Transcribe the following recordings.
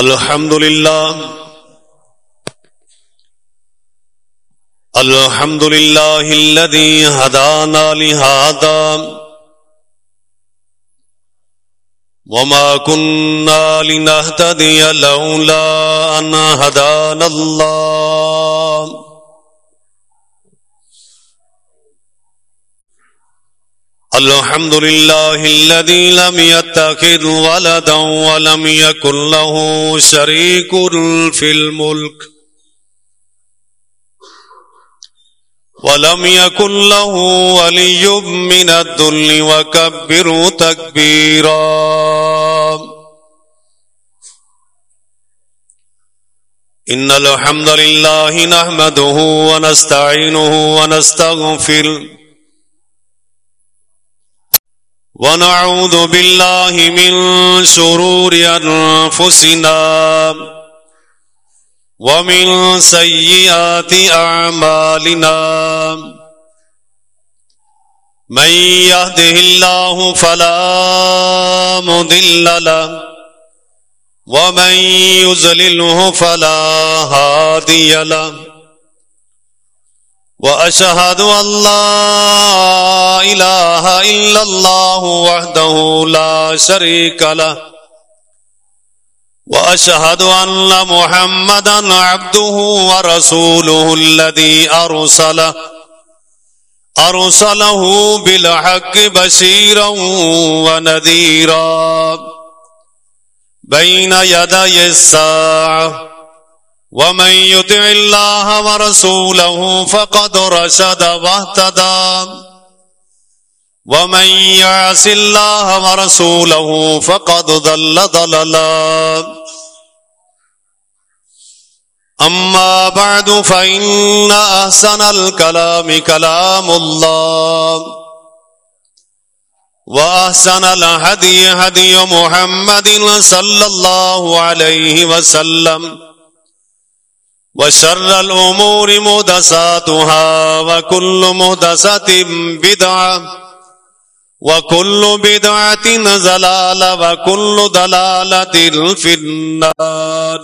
الحمد لله الحمد لله الذي هدانا لهذا وما كنا لنهتدي لولا أن هدانا الله الحمد لله الذي لم يتخذ ولدا ولم يكن له شريك في الملك ولم يكن له ولي من الذل وكبر تكبيرا إن الحمد لله نحمده ونستعينه ونستغفر ونعوذ بالله من شرور أنفسنا ومن سيئات أعمالنا. من يهده الله فلا مضل له ومن يزلله فلا هادي له. وأشهد أن لا إله إلا الله وحده لا شريك له. وأشهد أن محمدا عبده ورسوله الذي أرسله. أرسله بالحق بشيرا ونذيرا. بين يدي الساعة. ومن يطع الله ورسوله فقد رشد واهتدى ومن يعص الله ورسوله فقد ضل ضللا أما بعد فإن أحسن الكلام كلام الله وأحسن الهدي هدي محمد صلى الله عليه وسلم وشر الأمور مهدساتها وكل مهدسة بدعة وكل بدعة زلالة وكل دلالة في النار.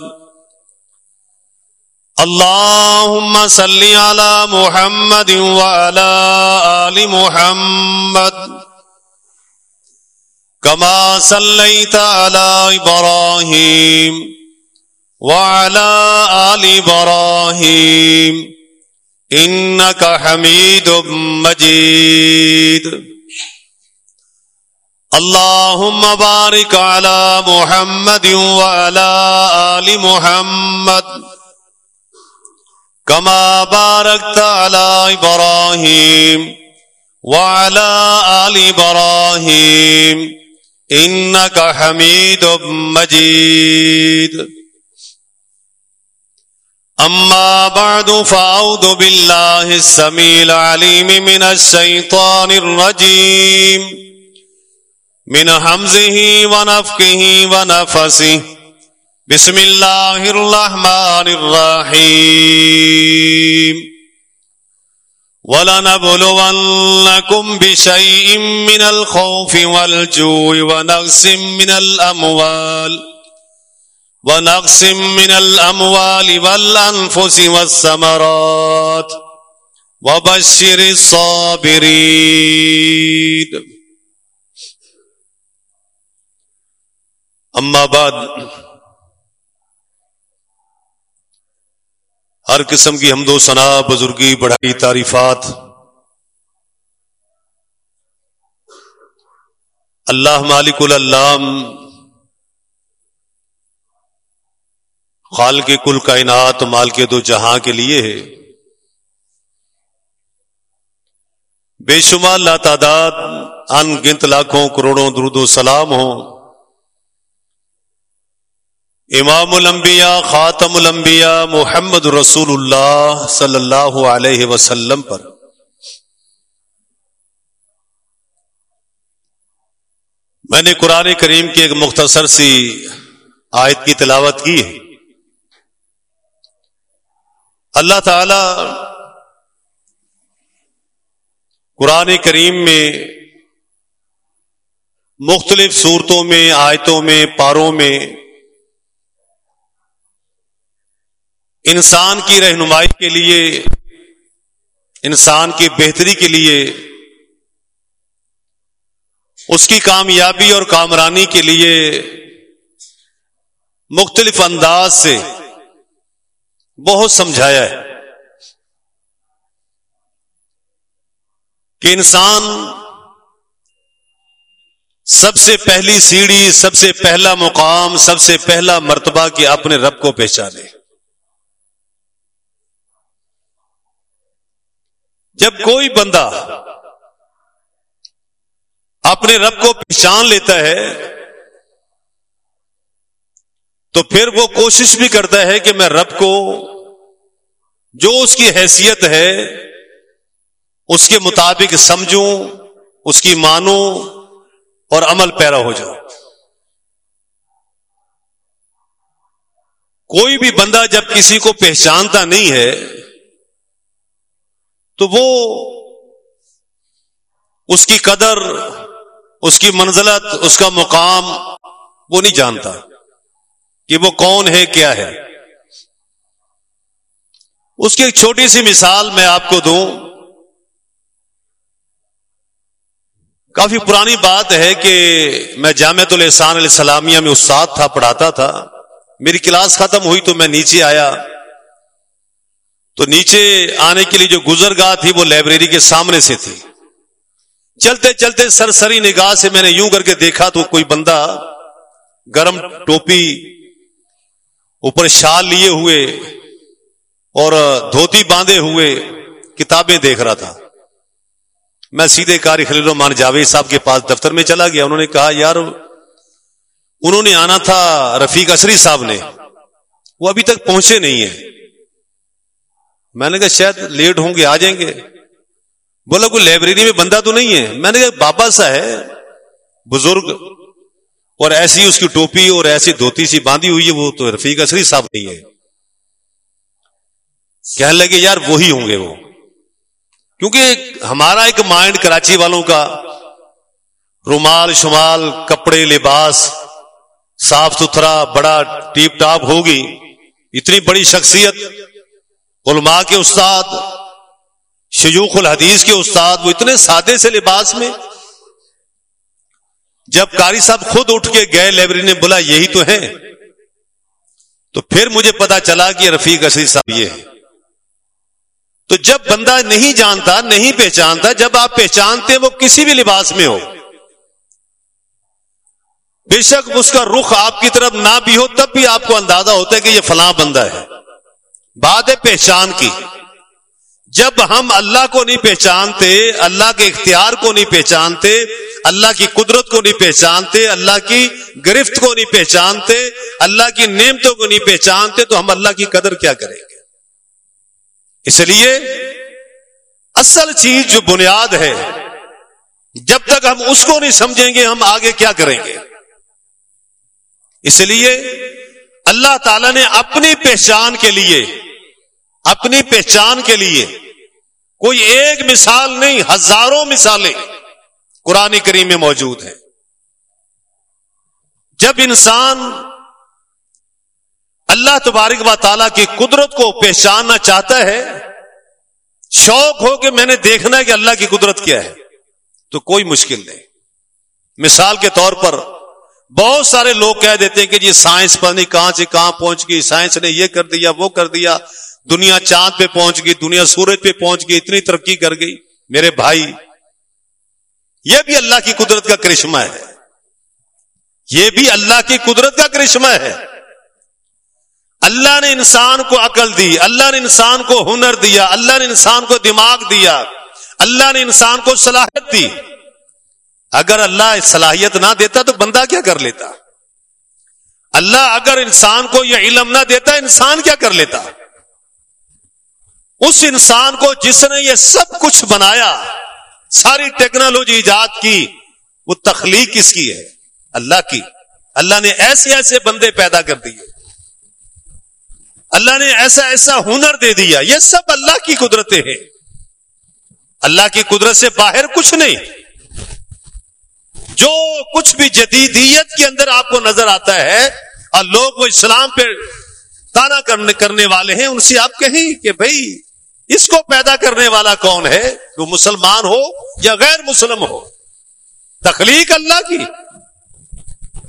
اللهم صل على محمد وعلى آل محمد. كما صليت على إبراهيم. وعلى آل إبراهيم إنك حميد مجيد. اللهم بارك على محمد وعلى آل محمد كما باركت على إبراهيم وعلى آل إبراهيم إنك حميد مجيد. أما بعد، فأعوذ بالله السميع العليم من الشيطان الرجيم. من همزه ونفكه ونفسه. بسم الله الرحمن الرحيم. ولنبلونكم بشيء من الخوف والجوع ونقص من الأموال. ونقص من الأموال والأنفس والثمرات وبشر الصابرين. أما بعد، ہر قسم کی حمد و ثنا، بزرگی، بڑھائی، تعریفات۔ اللہ مالک العلام خال کے کل کائنات، مال کے دو جہاں کے لیے ہے۔ بے شمار لا تعداد، ان گنت لاکھوں، کروڑوں درود و سلام ہوں۔ امام الانبیاء، خاتم الانبیاء محمد رسول اللہ صلی اللہ علیہ وسلم پر۔ میں نے قرآن کریم کی ایک مختصر سی آیت کی تلاوت کی ہے۔ اللہ تعالی قرآن کریم میں مختلف صورتوں میں، آیتوں میں، پاروں میں انسان کی رہنمائی کے لیے، انسان کی بہتری کے لیے، اس کی کامیابی اور کامرانی کے لیے مختلف انداز سے بہت سمجھایا ہے کہ انسان سب سے پہلی سیڑھی، سب سے پہلا مقام، سب سے پہلا مرتبہ کہ اپنے رب کو پہچانے۔ جب کوئی بندہ اپنے رب کو پہچان لیتا ہے تو پھر وہ کوشش بھی کرتا ہے کہ میں رب کو جو اس کی حیثیت ہے، اس کے مطابق سمجھوں، اس کی مانوں اور عمل پیرا ہو جاؤ کوئی بھی بندہ جب کسی کو پہچانتا نہیں ہے، تو وہ اس کی قدر، اس کی منزلت، اس کا مقام وہ نہیں جانتا۔ کہ وہ کون ہے، کیا ہے۔ اس کی ایک چھوٹی سی مثال میں آپ کو دوں۔ کافی پرانی بات ہے کہ میں جامعت الحسان علیہ السلامیہ میں استاد تھا، پڑھاتا تھا۔ میری کلاس ختم ہوئی تو میں نیچے آیا۔ تو نیچے آنے کے لیے جو گزر گاہ تھی، وہ لائبریری کے سامنے سے تھی۔ چلتے چلتے سر سری نگاہ سے میں نے یوں کر کے دیکھا تو کوئی بندہ گرم ٹوپی اوپر شال لیے ہوئے اور دھوتی باندھے ہوئے کتابیں دیکھ رہا تھا۔ میں سیدھے کاری خلیل الرحمان جاوید صاحب کے پاس دفتر میں چلا گیا۔ انہوں نے کہا، یار، انہوں نے آنا تھا رفیق اسری صاحب نے۔ وہ ابھی تک پہنچے نہیں ہیں۔ میں نے کہا، شاید لیٹ ہوں گے، آ جائیں گے۔ بولا، کوئی لائبریری میں بندہ تو نہیں ہے؟ میں نے کہا، بابا سا ہے، بزرگ اور ایسی اس کی ٹوپی اور ایسی دھوتی سی باندھی ہوئی ہے، وہ تو رفیق اسری صاحب نہیں ہے۔ کہنے لگے، یار، وہی ہوں گے وہ۔ کیونکہ ہمارا ایک مائنڈ کراچی والوں کا رومال، شمال، کپڑے، لباس صاف ستھرا، بڑا ٹیپ ٹاپ ہوگی، اتنی بڑی شخصیت علماء کے استاد، شیوخ الحدیث کے استاد، وہ اتنے سادے سے لباس میں جب کاری صاحب خود اٹھ کے گئے لائبریری نے بولا، یہی تو ہے تو پھر مجھے پتا چلا کہ رفیق اسی صاحب یہ ہے تو جب بندہ نہیں جانتا، نہیں پہچانتا، جب آپ پہچانتے وہ کسی بھی لباس میں ہو۔ بے شک اس کا رخ آپ کی طرف نہ بھی ہو، تب بھی آپ کو اندازہ ہوتا ہے کہ یہ فلاں بندہ ہے۔ بات ہے پہچان کی۔ جب ہم اللہ کو نہیں پہچانتے، اللہ کے اختیار کو نہیں پہچانتے، اللہ کی قدرت کو نہیں پہچانتے، اللہ کی گرفت کو نہیں پہچانتے، اللہ کی نعمتوں کو نہیں پہچانتے، تو ہم اللہ کی قدر کیا کریں گے؟ اس لیے اصل چیز جو بنیاد ہے، جب تک ہم اس کو نہیں سمجھیں گے، ہم آگے کیا کریں گے؟ اس لیے اللہ تعالی نے اپنی پہچان کے لیے اپنی پہچان کے لیے۔ کوئی ایک مثال نہیں، ہزاروں مثالیں قرآن کریم میں موجود ہیں۔ جب انسان اللہ تبارک و تعالیٰ کی قدرت کو پہچاننا چاہتا ہے، شوق ہو کہ میں نے دیکھنا ہے کہ اللہ کی قدرت کیا ہے، تو کوئی مشکل نہیں۔ مثال کے طور پر بہت سارے لوگ کہہ دیتے ہیں کہ جی سائنس پر نہیں کہاں سے کہاں پہنچ گئی، سائنس نے یہ کر دیا، وہ کر دیا۔ دنیا چاند پہ پہنچ گئی، دنیا سورج پہ پہنچ گئی، اتنی ترقی کر گئی۔ میرے بھائی، یہ بھی اللہ کی قدرت کا کرشمہ ہے۔ یہ بھی اللہ کی قدرت کا کرشمہ ہے۔ اللہ نے انسان کو عقل دی، اللہ نے انسان کو ہنر دیا، اللہ نے انسان کو دماغ دیا، اللہ نے انسان کو صلاحیت دی۔ اگر اللہ صلاحیت نہ دیتا تو بندہ کیا کر لیتا؟ اللہ اگر انسان کو یہ علم نہ دیتا، انسان کیا کر لیتا؟ اس انسان کو جس نے یہ سب کچھ بنایا، ساری ٹیکنالوجی ایجاد کی، وہ تخلیق کس کی ہے، اللہ کی۔ اللہ نے ایسے ایسے بندے پیدا کر دیے۔ اللہ نے ایسا ایسا ہنر دے دیا، یہ سب اللہ کی قدرتیں ہیں۔ اللہ کی قدرت سے باہر کچھ نہیں۔ جو کچھ بھی جدیدیت کے اندر آپ کو نظر آتا ہے، اور لوگ وہ اسلام پہ تانا کرنے والے ہیں، ان سے آپ کہیں کہ بھائی اس کو پیدا کرنے والا کون ہے؟ وہ مسلمان ہو یا غیر مسلم ہو؟ تخلیق اللہ کی۔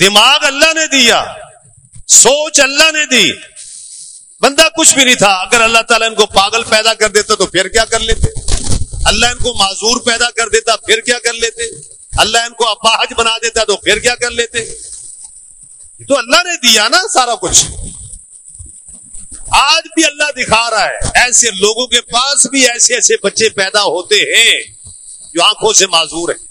دماغ اللہ نے دیا۔ سوچ اللہ نے دی۔ بندہ کچھ بھی نہیں تھا۔ اگر اللہ تعالیٰ ان کو پاگل پیدا کر دیتا تو پھر کیا کر لیتے؟ اللہ ان کو معذور پیدا کر دیتا پھر کیا کر لیتے؟ اللہ ان کو اپاہج بنا دیتا تو پھر کیا کر لیتے؟ تو اللہ نے دیا نا سارا کچھ۔ آج بھی اللہ دکھا رہا ہے۔ ایسے لوگوں کے پاس بھی ایسے ایسے بچے پیدا ہوتے ہیں جو آنکھوں سے معذور ہیں۔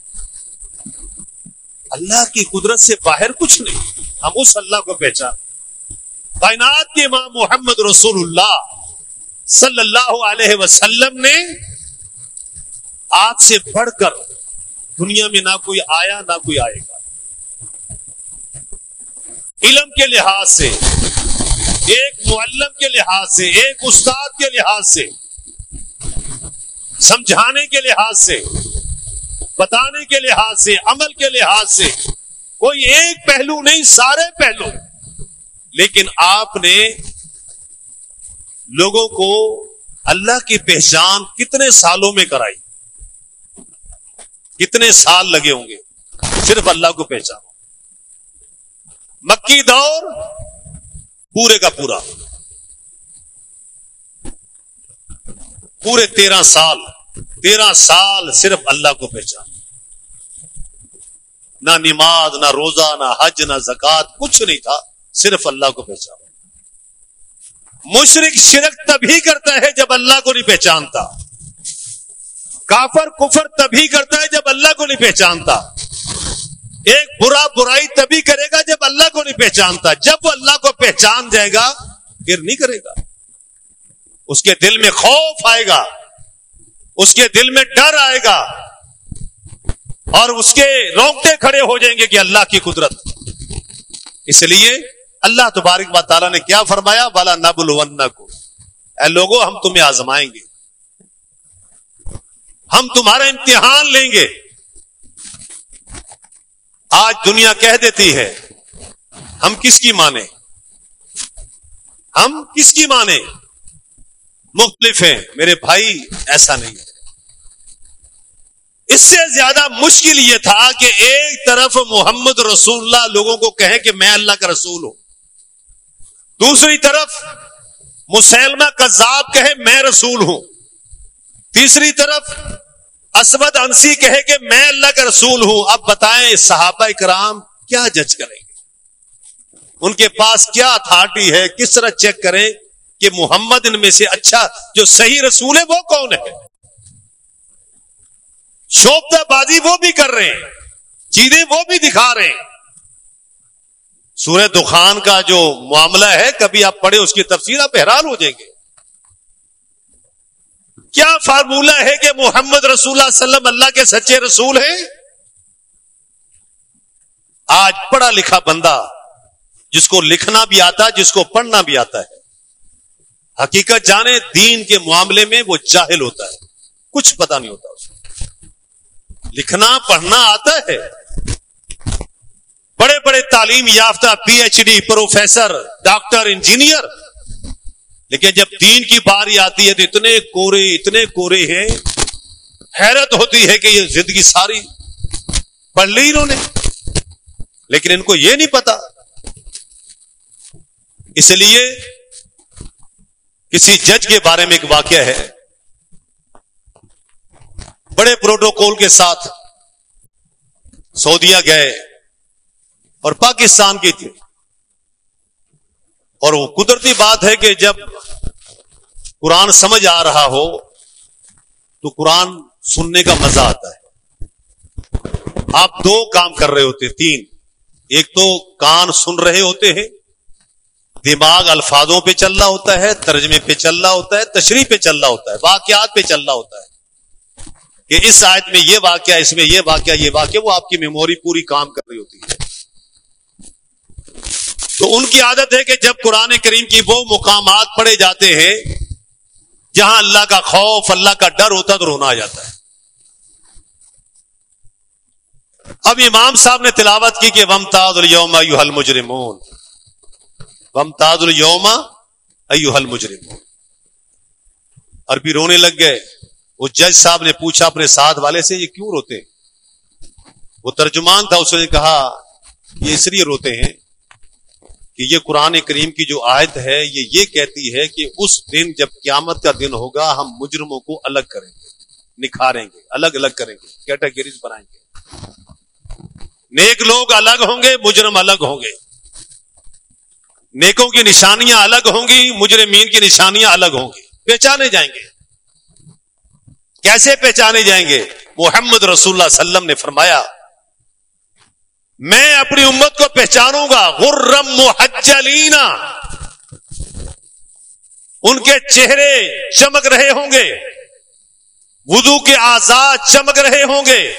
اللہ کی قدرت سے باہر کچھ نہیں۔ ہم اس اللہ کو پہچان۔ کائنات کے امام محمد رسول اللہ صلی اللہ علیہ وسلم نے آپ سے بڑھ کر دنیا میں نہ کوئی آیا، نہ کوئی آئے گا۔ علم کے لحاظ سے ایک معلم کے لحاظ سے، ایک استاد کے لحاظ سے، سمجھانے کے لحاظ سے، بتانے کے لحاظ سے، عمل کے لحاظ سے، کوئی ایک پہلو نہیں، سارے پہلو۔ لیکن آپ نے لوگوں کو اللہ کی پہچان کتنے سالوں میں کرائی؟ کتنے سال لگے ہوں گے؟ صرف اللہ کو پہچانو۔ مکی دور پورے کا پورا۔ پورے تیرہ سال تیرہ سال صرف اللہ کو پہچان۔ نہ نماز، نہ روزہ، نہ حج، نہ زکات کچھ نہیں تھا، صرف اللہ کو پہچان۔ مشرق شرک تبھی کرتا ہے جب اللہ کو نہیں پہچانتا۔ کافر کفر تبھی کرتا ہے جب اللہ کو نہیں پہچانتا۔ ایک برا برائی تبھی کرے گا جب اللہ کو نہیں پہچانتا۔ جب وہ اللہ کو پہچان جائے گا، پھر نہیں کرے گا۔ اس کے دل میں خوف آئے گا۔ اس کے دل میں ڈر آئے گا۔ اور اس کے روکتے کھڑے ہو جائیں گے کہ اللہ کی قدرت۔ اس لیے اللہ تبارک با تعالیٰ نے کیا فرمایا؟ بالا نبل کو اے لوگوں ہم تمہیں آزمائیں گے۔ ہم تمہارا امتحان لیں گے۔ آج دنیا کہہ دیتی ہے، ہم کس کی مانے ہم کس کی مانے مختلف ہیں، میرے بھائی ایسا نہیں ہے۔ اس سے زیادہ مشکل یہ تھا کہ ایک طرف محمد رسول اللہ لوگوں کو کہیں کہ میں اللہ کا رسول ہوں۔ دوسری طرف مسلمہ کذاب کہے، میں رسول ہوں۔ تیسری طرف اسود انسی کہے کہ میں اللہ کا رسول ہوں، اب بتائیں صحابہ کرام کیا جج کریں گے؟ ان کے پاس کیا اتھارٹی ہے؟ کس طرح چیک کریں کہ محمد ان میں سے اچھا جو صحیح رسول ہے وہ کون ہے؟ شوبتا بازی وہ بھی کر رہے ہیں، چیزیں وہ بھی دکھا رہے ہیں۔ سورہ دخان کا جو معاملہ ہے، کبھی آپ پڑھے اس کی تفصیل، آپ حیران ہو جائیں گے۔ کیا فارمولہ ہے کہ محمد رسول اللہ وسلم اللہ کے سچے رسول ہیں؟ آج پڑھا لکھا بندہ جس کو لکھنا بھی آتا جس کو پڑھنا بھی آتا ہے۔ حقیقت جانے، دین کے معاملے میں وہ جاہل ہوتا ہے۔ کچھ پتا نہیں ہوتا اس کو۔ لکھنا، پڑھنا آتا ہے۔ بڑے بڑے تعلیم یافتہ P H D professor, doctor, engineer لیکن جب دین کی باری آتی ہے تو اتنے کورے اتنے کورے ہیں، حیرت ہوتی ہے کہ یہ زندگی ساری پڑھ لی انہوں نے۔ لیکن ان کو یہ نہیں پتا۔ اس لیے کسی جج کے بارے میں ایک واقعہ ہے۔ بڑے پروٹوکول کے ساتھ سعودیہ گئے اور پاکستان کی تھی۔ اور وہ قدرتی بات ہے کہ جب قرآن سمجھ آ رہا ہو تو قرآن سننے کا مزہ آتا ہے۔ آپ دو کام کر رہے ہوتے تین۔ ایک تو کان سن رہے ہوتے ہیں، دماغ الفاظوں پہ چل رہا ہوتا ہے، ترجمے پہ چل رہا ہوتا ہے، تشریح پہ چل رہا ہوتا ہے، واقعات پہ چل رہا ہوتا ہے۔ کہ اس آیت میں یہ واقعہ، اس میں یہ واقعہ یہ واقعہ، وہ آپ کی میموری پوری کام کر رہی ہوتی ہے۔ تو ان کی عادت ہے کہ جب قرآن کریم کی وہ مقامات پڑے جاتے ہیں، جہاں اللہ کا خوف، اللہ کا ڈر ہوتا تو رونا آ جاتا ہے۔ اب امام صاحب نے تلاوت کی کہ ومتاز الوم یو حل مجرمون ومتاز الوم ایو حل مجرم اور بھی رونے لگ گئے۔ وہ جج صاحب نے پوچھا اپنے ساتھ والے سے، یہ کیوں روتے وہ ترجمان تھا، اس نے کہا، یہ اس لیے روتے ہیں کہ یہ قرآن کریم کی جو آیت ہے، یہ یہ کہتی ہے کہ اس دن جب قیامت کا دن ہوگا، ہم مجرموں کو الگ کریں گے، نکھاریں گے، الگ الگ کریں گے کیٹاگریز بنائیں گے۔ نیک لوگ الگ ہوں گے، مجرم الگ ہوں گے۔ نیکوں کی نشانیاں الگ ہوں گی، مجرمین کی نشانیاں الگ ہوں گی۔ پہچانے جائیں گے۔ کیسے پہچانے جائیں گے؟ محمد رسول اللہ علیہ وسلم نے فرمایا میں اپنی امت کو پہچانوں گا، غرم محجلینا ان کے چہرے چمک رہے ہوں گے، وضو کے آزاد چمک رہے ہوں گے۔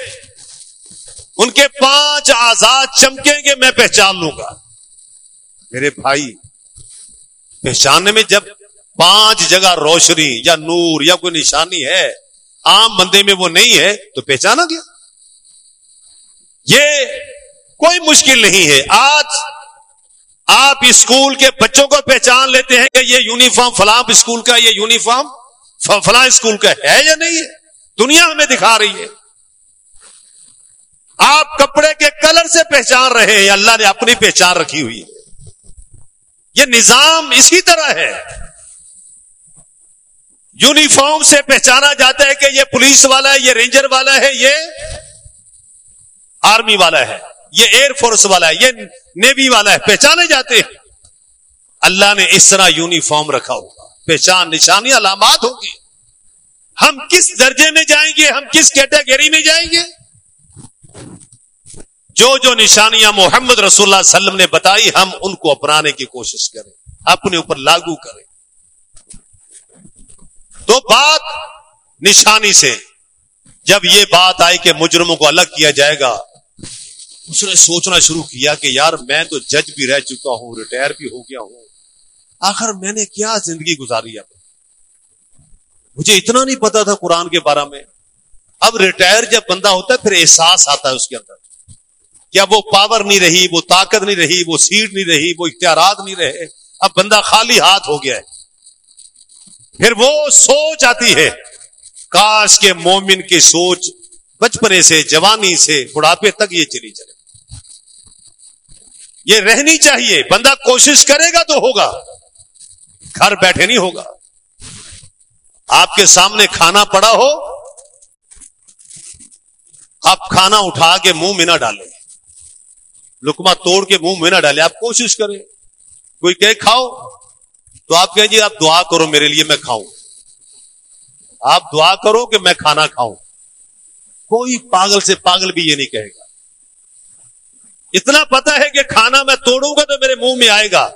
ان کے پانچ آزاد چمکیں گے، میں پہچان لوں گا۔ میرے بھائی، پہچاننے میں جب پانچ جگہ روشنی یا نور یا کوئی نشانی ہے، عام بندے میں وہ نہیں ہے، تو پہچانا گیا۔ یہ کوئی مشکل نہیں ہے۔ آج آپ اسکول کے بچوں کو پہچان لیتے ہیں کہ یہ یونیفارم فلاں اسکول کا یہ یونیفارم فلاں اسکول کا ہے یا نہیں ہے؟ دنیا ہمیں دکھا رہی ہے۔ آپ کپڑے کے کلر سے پہچان رہے ہیں، اللہ نے اپنی پہچان رکھی ہوئی ہے۔ یہ نظام اسی طرح ہے۔ یونیفارم سے پہچانا جاتا ہے کہ یہ پولیس والا ہے، یہ رینجر والا ہے، یہ آرمی والا ہے۔ یہ ایئر فورس والا ہے، یہ نیوی والا ہے، پہچانے جاتے ہیں۔ اللہ نے اس طرح یونیفارم رکھا ہوگا۔ پہچان نشانی علامات ہوگی۔ ہم کس درجے میں جائیں گے؟ ہم کس کیٹیگری میں جائیں گے؟ جو جو نشانیاں محمد رسول اللہ علیہ وسلم نے بتائی، ہم ان کو اپنانے کی کوشش کریں۔ اپنے اوپر لاگو کریں۔ تو بات نشانی سے، جب یہ بات آئی کہ مجرموں کو الگ کیا جائے گا اس نے سوچنا شروع کیا کہ یار میں تو جج بھی رہ چکا ہوں، ریٹائر بھی ہو گیا ہوں۔ آخر میں نے کیا زندگی گزاری اب مجھے اتنا نہیں پتا تھا قرآن کے بارے میں۔ اب ریٹائر جب بندہ ہوتا ہے، پھر احساس آتا ہے اس کے اندر۔ کیا وہ پاور نہیں رہی، وہ طاقت نہیں رہی، وہ سیٹ نہیں رہی، وہ اختیارات نہیں رہے۔ اب بندہ خالی ہاتھ ہو گیا ہے۔ پھر وہ سوچ آتی ہے۔ کاش کے مومن کی سوچ بچپنے سے، جوانی سے، بڑھاپے تک یہ چلی چلے۔ یہ رہنی چاہیے۔ بندہ کوشش کرے گا تو ہوگا۔ گھر بیٹھے نہیں ہوگا۔ آپ کے سامنے کھانا پڑا ہو، آپ کھانا اٹھا کے منہ میں نہ ڈالیں۔ لکما توڑ کے منہ میں نہ ڈالے آپ کوشش کریں۔ کوئی کہ کھاؤ، تو آپ کہیں جی آپ دعا کرو میرے لیے میں کھاؤں۔ آپ دعا کرو کہ میں کھانا کھاؤں۔ کوئی پاگل سے پاگل بھی یہ نہیں کہے گا۔ اتنا پتا ہے کہ کھانا میں توڑوں گا تو میرے منہ میں آئے گا۔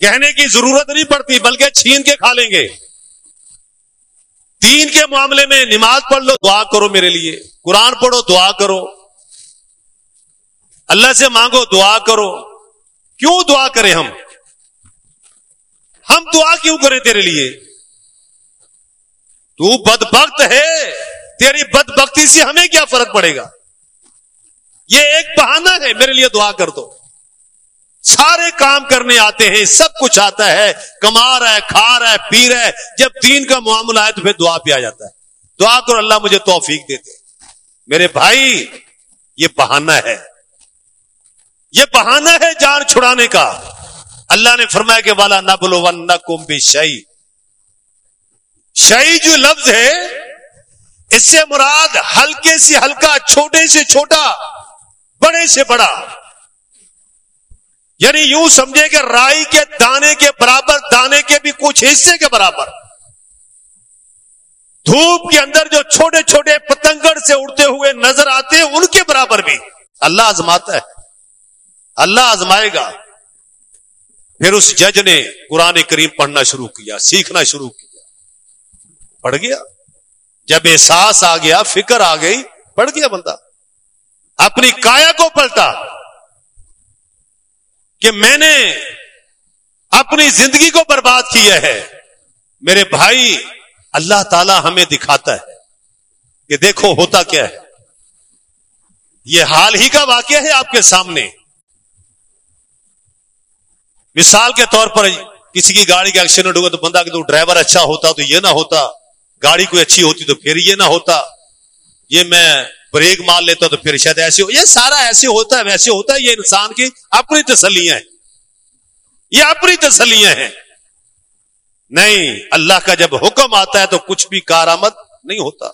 کہنے کی ضرورت نہیں پڑتی، بلکہ چھین کے کھا لیں گے۔ تین کے معاملے میں نماز پڑھ لو، دعا کرو میرے لیے۔ قرآن پڑھو، دعا کرو۔ اللہ سے مانگو، دعا کرو۔ کیوں دعا کریں ہم؟ ہم دعا کیوں کریں تیرے لیے؟ تو بد بخت ہے، تیری بد بختی سے ہمیں کیا فرق پڑے گا؟ یہ ایک بہانہ ہے، میرے لیے دعا کر دو۔ سارے کام کرنے آتے ہیں، سب کچھ آتا ہے۔ کما رہا ہے، کھا رہا ہے، پی رہا ہے۔ جب دین کا معاملہ ہے تو پھر دعا پہ آ جاتا ہے۔ دعا کرو اللہ مجھے توفیق دیتے میرے بھائی، یہ بہانہ ہے۔ یہ بہانہ ہے جان چھڑانے کا۔ اللہ نے فرمایا کہ والا نہ بولو ون نہ کم بھی شہی جو لفظ ہے، اس سے مراد ہلکے سے ہلکا، چھوٹے سے چھوٹا۔ بڑے سے بڑا۔ یعنی یوں سمجھے کہ رائی کے دانے کے برابر، دانے کے بھی کچھ حصے کے برابر۔ دھوپ کے اندر جو چھوٹے چھوٹے پتنگڑ سے اڑتے ہوئے نظر آتے ہیں، ان کے برابر بھی۔ اللہ آزماتا ہے۔ اللہ آزمائے گا۔ پھر اس جج نے قرآن کریم پڑھنا شروع کیا، سیکھنا شروع کیا۔ پڑھ گیا۔ جب احساس آ گیا، فکر آ گئی، پڑھ گیا بندہ۔ اپنی کایا کو پلٹا کہ میں نے اپنی زندگی کو برباد کیا ہے۔ میرے بھائی، اللہ تعالی ہمیں دکھاتا ہے کہ دیکھو ہوتا کیا ہے۔ یہ حال ہی کا واقعہ ہے آپ کے سامنے۔ مثال کے طور پر کسی کی گاڑی کا ایکسیڈنٹ ہوگا تو بندہ کہ تو ڈرائیور اچھا ہوتا تو یہ نہ ہوتا، گاڑی کوئی اچھی ہوتی تو پھر یہ نہ ہوتا۔ یہ میں بریک مار لیتا تو پھر شاید ایسے ہو یہ سارا ایسے ہوتا ہے، ویسے ہوتا ہے، یہ انسان کی اپنی تسلیاں ہیں۔ یہ اپنی تسلیاں ہیں۔ نہیں، اللہ کا جب حکم آتا ہے تو کچھ بھی کارآمد نہیں ہوتا۔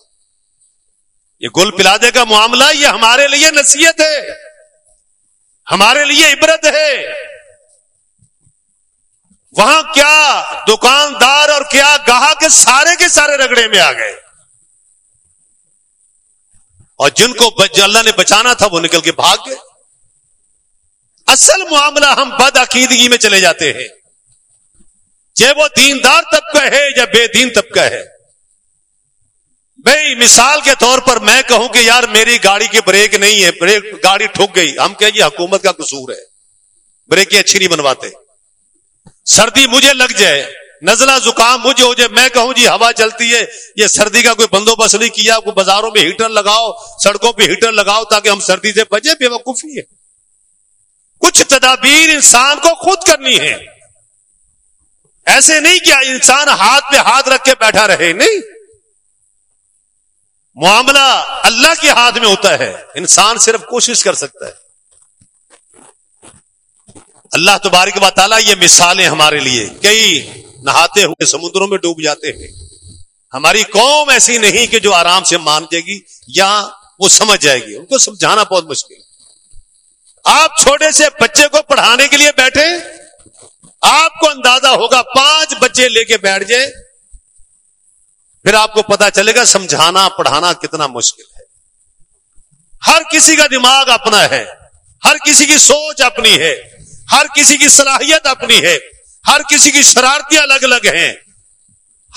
یہ گل پلادے کا معاملہ، یہ ہمارے لیے نصیحت ہے۔ ہمارے لیے عبرت ہے۔ وہاں کیا دکاندار اور کیا گاہ کے سارے کے سارے رگڑے میں آ گئے۔ اور جن کو اللہ نے بچانا تھا وہ نکل کے بھاگ گئے۔ اصل معاملہ ہم بد عقیدگی میں چلے جاتے ہیں۔ چاہے وہ دیندار طبقہ ہے یا بے دین طبقہ ہے۔ بھائی مثال کے طور پر میں کہوں کہ یار میری گاڑی کی بریک نہیں ہے، بریک گاڑی ٹھک گئی۔ ہم کہ یہ جی حکومت کا قصور ہے۔ بریک اچھی نہیں بنواتے۔ سردی مجھے لگ جائے۔ نزلہ زکام مجھے ہو جائے، میں کہوں جی ہوا چلتی ہے، یہ سردی کا کوئی بندوبست نہیں کیا، کوئی بازاروں میں ہیٹر لگاؤ، سڑکوں پہ ہیٹر لگاؤ تاکہ ہم سردی سے بچے، بے وقوفی ہے کچھ تدابیر انسان کو خود کرنی ہے ایسے نہیں کیا انسان ہاتھ پہ ہاتھ رکھ کے بیٹھا رہے، نہیں۔ معاملہ اللہ کے ہاتھ میں ہوتا ہے، انسان صرف کوشش کر سکتا ہے۔ اللہ تبارک و تعالیٰ یہ مثالیں ہمارے لیے، کئی نہاتے ہوئے سمندروں میں ڈوب جاتے ہیں۔ ہماری قوم ایسی نہیں کہ جو آرام سے مان جائے گی یا وہ سمجھ جائے گی۔ ان کو سمجھانا بہت مشکل ہے۔ آپ چھوٹے سے بچے کو پڑھانے کے لیے بیٹھے، آپ کو اندازہ ہوگا پانچ بچے لے کے بیٹھ جائے، پھر آپ کو پتا چلے گا سمجھانا، پڑھانا کتنا مشکل ہے۔ ہر کسی کا دماغ اپنا ہے، ہر کسی کی سوچ اپنی ہے، ہر کسی کی صلاحیت اپنی ہے۔ ہر کسی کی شرارتیں الگ الگ ہیں۔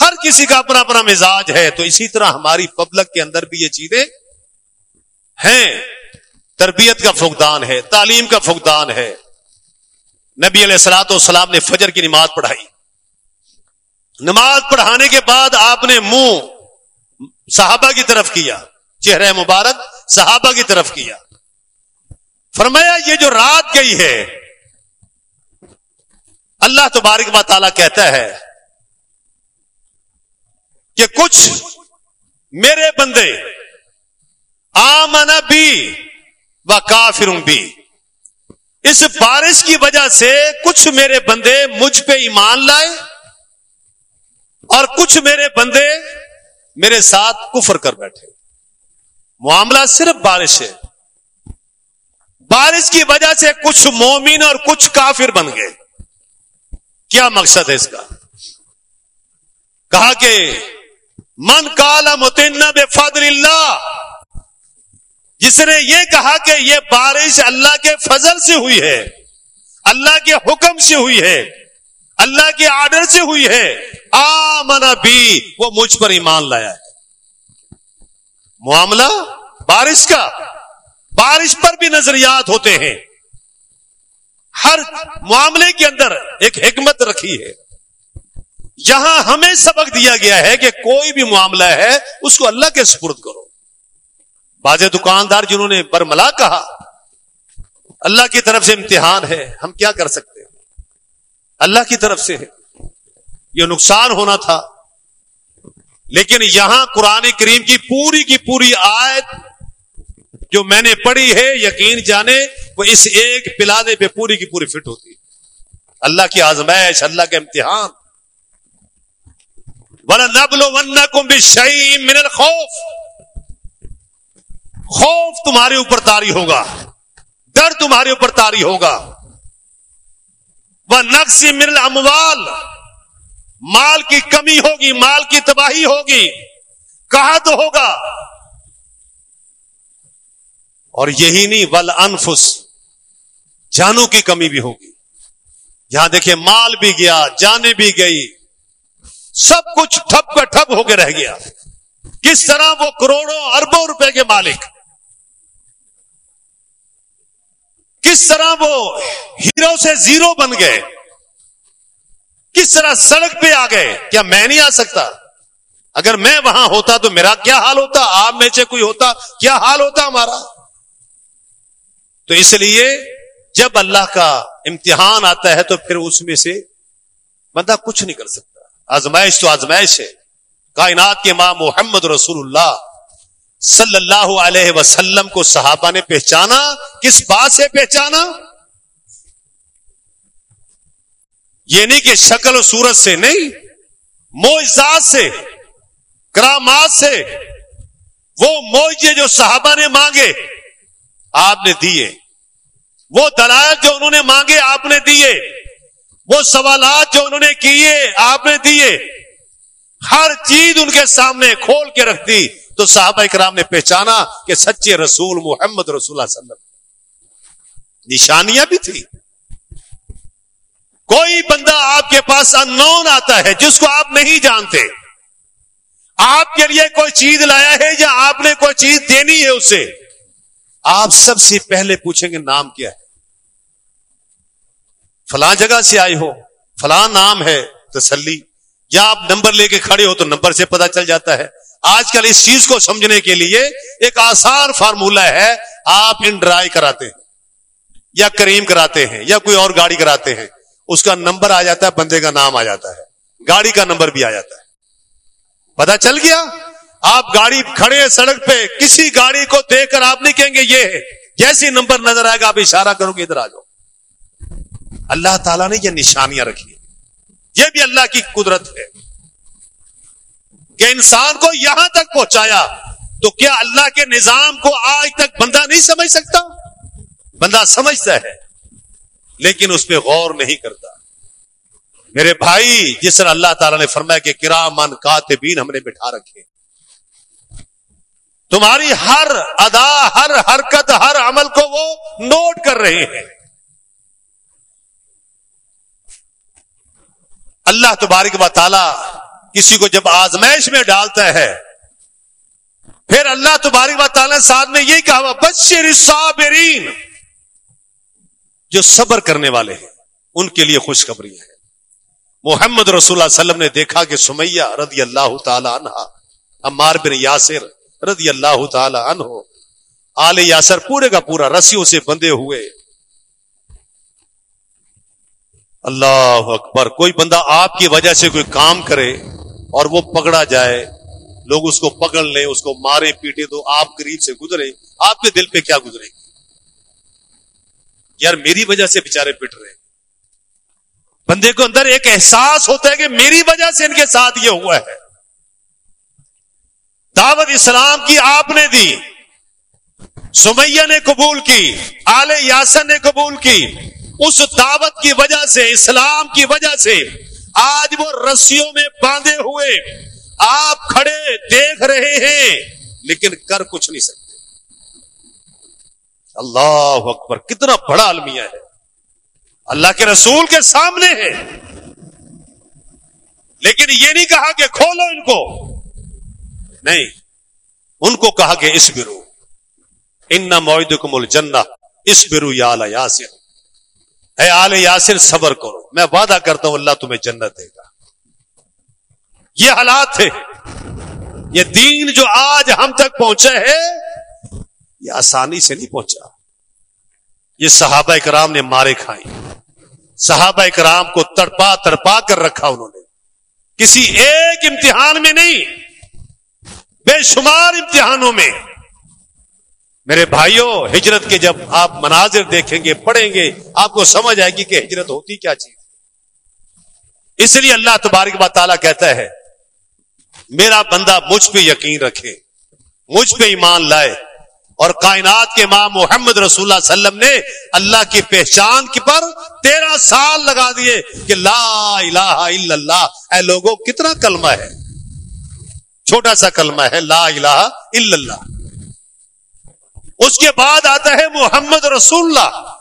ہر کسی کا اپنا اپنا مزاج ہے۔ تو اسی طرح ہماری پبلک کے اندر بھی یہ چیزیں ہیں۔ تربیت کا فقدان ہے، تعلیم کا فقدان ہے۔ نبی علیہ السلاۃ والسلام نے فجر کی نماز پڑھائی۔ نماز پڑھانے کے بعد آپ نے منہ صحابہ کی طرف کیا، چہرہ مبارک صحابہ کی طرف کیا۔ فرمایا، یہ جو رات گئی ہے اللہ تبارک و تعالیٰ کہتا ہے کہ کچھ میرے بندے آمن بھی و کافروں بھی اس بارش کی وجہ سے کچھ میرے بندے مجھ پہ ایمان لائے اور کچھ میرے بندے میرے ساتھ کفر کر بیٹھے۔ معاملہ صرف بارش ہے۔ بارش کی وجہ سے کچھ مومن اور کچھ کافر بن گئے۔ کیا مقصد ہے اس کا؟ کہا کہ من کالا متن بے فضل اللہ، جس نے یہ کہا کہ یہ بارش اللہ کے فضل سے ہوئی ہے، اللہ کے حکم سے ہوئی ہے، اللہ کے آرڈر سے ہوئی ہے، آمنا بھی وہ مجھ پر ایمان لایا ہے۔ معاملہ بارش کا، بارش پر بھی نظریات ہوتے ہیں۔ ہر معاملے کے اندر ایک حکمت رکھی ہے۔ یہاں ہمیں سبق دیا گیا ہے کہ کوئی بھی معاملہ ہے، اس کو اللہ کے سپرد کرو۔ باز دکاندار جنہوں نے برملا کہا، اللہ کی طرف سے امتحان ہے، ہم کیا کر سکتے ہیں؟ اللہ کی طرف سے ہے۔ یہ نقصان ہونا تھا۔ لیکن یہاں قرآن کریم کی پوری کی پوری آیت جو میں نے پڑھی ہے یقین جانے، وہ اس ایک پلانے پہ پوری کی پوری فٹ ہوتی۔ ہے اللہ کی آزمائش، اللہ کے امتحان۔ من الخوف۔ خوف تمہارے اوپر تاری ہوگا۔ ڈر تمہارے اوپر تاری ہوگا۔ وہ نقص من اموال مال کی کمی ہوگی، مال کی تباہی ہوگی۔ کہاں تو ہوگا۔ اور یہی نہیں ول انفس جانوں کی کمی بھی ہوگی۔ یہاں دیکھیں مال بھی گیا، جانے بھی گئی، سب کچھ ٹھپ کا ٹھپ ہو کے رہ گیا۔ کس طرح وہ کروڑوں، اربوں روپے کے مالک۔ کس طرح وہ ہیرو سے زیرو بن گئے۔ کس طرح سڑک پہ آ گئے۔ کیا میں نہیں آ سکتا؟ اگر میں وہاں ہوتا تو میرا کیا حال ہوتا؟ آپ میں سے کوئی ہوتا، کیا حال ہوتا ہمارا؟ تو اس لیے جب اللہ کا امتحان آتا ہے تو پھر اس میں سے بندہ کچھ نہیں کر سکتا۔ آزمائش تو آزمائش ہے۔ کائنات کے ماں محمد رسول اللہ صلی اللہ علیہ وسلم کو صحابہ نے پہچانا۔ کس بات سے پہچانا؟ یہ نہیں کہ شکل و صورت سے نہیں موجزات سے، کرامات سے۔ وہ موجے جو صحابہ نے مانگے۔ آپ نے دیے۔ وہ دلائل جو انہوں نے مانگے، آپ نے دیے۔ وہ سوالات جو انہوں نے کیے، آپ نے دیے۔ ہر چیز ان کے سامنے کھول کے رکھ دی۔ تو صحابہ اکرام نے پہچانا کہ سچے رسول محمد رسول اللہ صلی اللہ علیہ وسلم۔ نشانیاں بھی تھی کوئی بندہ آپ کے پاس ان نون آتا ہے، جس کو آپ نہیں جانتے۔ آپ کے لیے کوئی چیز لایا ہے یا آپ نے کوئی چیز دینی ہے اسے؟ آپ سب سے پہلے پوچھیں گے نام کیا ہے؟ فلاں جگہ سے آئے ہو، فلاں نام ہے تسلی، یا آپ نمبر لے کے کھڑے ہو تو نمبر سے پتا چل جاتا ہے۔ آج کل اس چیز کو سمجھنے کے لیے ایک آسان فارمولا ہے، آپ ان ڈرائی کراتے ہیں، یا کریم کراتے ہیں، یا کوئی اور گاڑی کراتے ہیں۔ اس کا نمبر آ جاتا ہے، بندے کا نام آ جاتا ہے، گاڑی کا نمبر بھی آ جاتا ہے۔ پتا چل گیا؟ آپ گاڑی کھڑے سڑک پہ کسی گاڑی کو دیکھ کر آپ نہیں کہیں گے یہ ہے جیسی نمبر نظر آئے گا، آپ اشارہ کرو گے ادھر آ جاؤ۔ اللہ تعالیٰ نے یہ نشانیاں رکھی یہ بھی اللہ کی قدرت ہے۔ کہ انسان کو یہاں تک پہنچایا تو کیا اللہ کے نظام کو آج تک بندہ نہیں سمجھ سکتا؟ بندہ سمجھتا ہے، لیکن اس پہ غور نہیں کرتا۔ میرے بھائی، جس طرح اللہ تعالیٰ نے فرمایا کہ کرامن کاتبین ہم نے بٹھا رکھے۔ تمہاری ہر ادا، ہر حرکت، ہر عمل کو وہ نوٹ کر رہے ہیں۔ اللہ تبارک و تعالی کسی کو جب آزمائش میں ڈالتا ہے، پھر اللہ تبارک و تعالیٰ صاحب نے یہی کہا بشر صابرین جو صبر کرنے والے ہیں، ان کے لیے خوشخبری ہے۔ محمد رسول اللہ علیہ وسلم نے دیکھا کہ سمیہ رضی اللہ تعالی عنہ، عمار بن یاسر رضی اللہ تعالی عنہ، آل یاسر پورے کا پورا رسیوں سے بندے ہوئے۔ اللہ اکبر، کوئی بندہ آپ کی وجہ سے کوئی کام کرے اور وہ پکڑا جائے، لوگ اس کو پکڑ لیں، اس کو مارے، پیٹے تو آپ قریب سے گزرے۔ آپ کے دل پہ کیا گزرے؟ گی یار، میری وجہ سے بےچارے پٹ رہے بندے کو اندر ایک احساس ہوتا ہے کہ میری وجہ سے ان کے ساتھ یہ ہوا ہے۔ دعوت اسلام کی آپ نے دی، سمیہ نے قبول کی، آل یاسر نے قبول کی۔ اس دعوت کی وجہ سے، اسلام کی وجہ سے آج وہ رسیوں میں باندھے ہوئے آپ کھڑے دیکھ رہے ہیں، لیکن کر کچھ نہیں سکتے۔ اللہ اکبر، کتنا بڑا المیہ ہے۔ اللہ کے رسول کے سامنے ہے۔ لیکن یہ نہیں کہا کہ کھولو ان کو۔ نہیں۔ ان کو کہا کہ اس برو ان معد کمل جنا اس برو یا یاسر۔ اے آل یاسر، صبر کرو۔ میں وعدہ کرتا ہوں، اللہ تمہیں جنت دے گا۔ یہ حالات تھے۔ یہ دین جو آج ہم تک پہنچے ہے یہ آسانی سے نہیں پہنچا۔ یہ صحابہ کرام نے مارے کھائیں صحابہ کرام کو تڑپا تڑپا کر رکھا انہوں نے۔ کسی ایک امتحان میں نہیں۔ بے شمار امتحانوں میں میرے بھائیوں، ہجرت کے جب آپ مناظر دیکھیں گے، پڑھیں گے، آپ کو سمجھ آئے گی کہ ہجرت ہوتی کیا چیز اس لیے اللہ تبارک و تعالیٰ کہتا ہے، میرا بندہ مجھ پہ یقین رکھے، مجھ پہ ایمان لائے۔ اور کائنات کے ماں محمد رسول اللہ علیہ وسلم نے اللہ کی پہچان کی پر تیرہ سال لگا دیے کہ لا الہ الا اللہ۔ اے لوگوں، کتنا کلمہ ہے۔ چھوٹا سا کلمہ ہے، لا الہ الا اللہ۔ اس کے بعد آتا ہے محمد رسول اللہ۔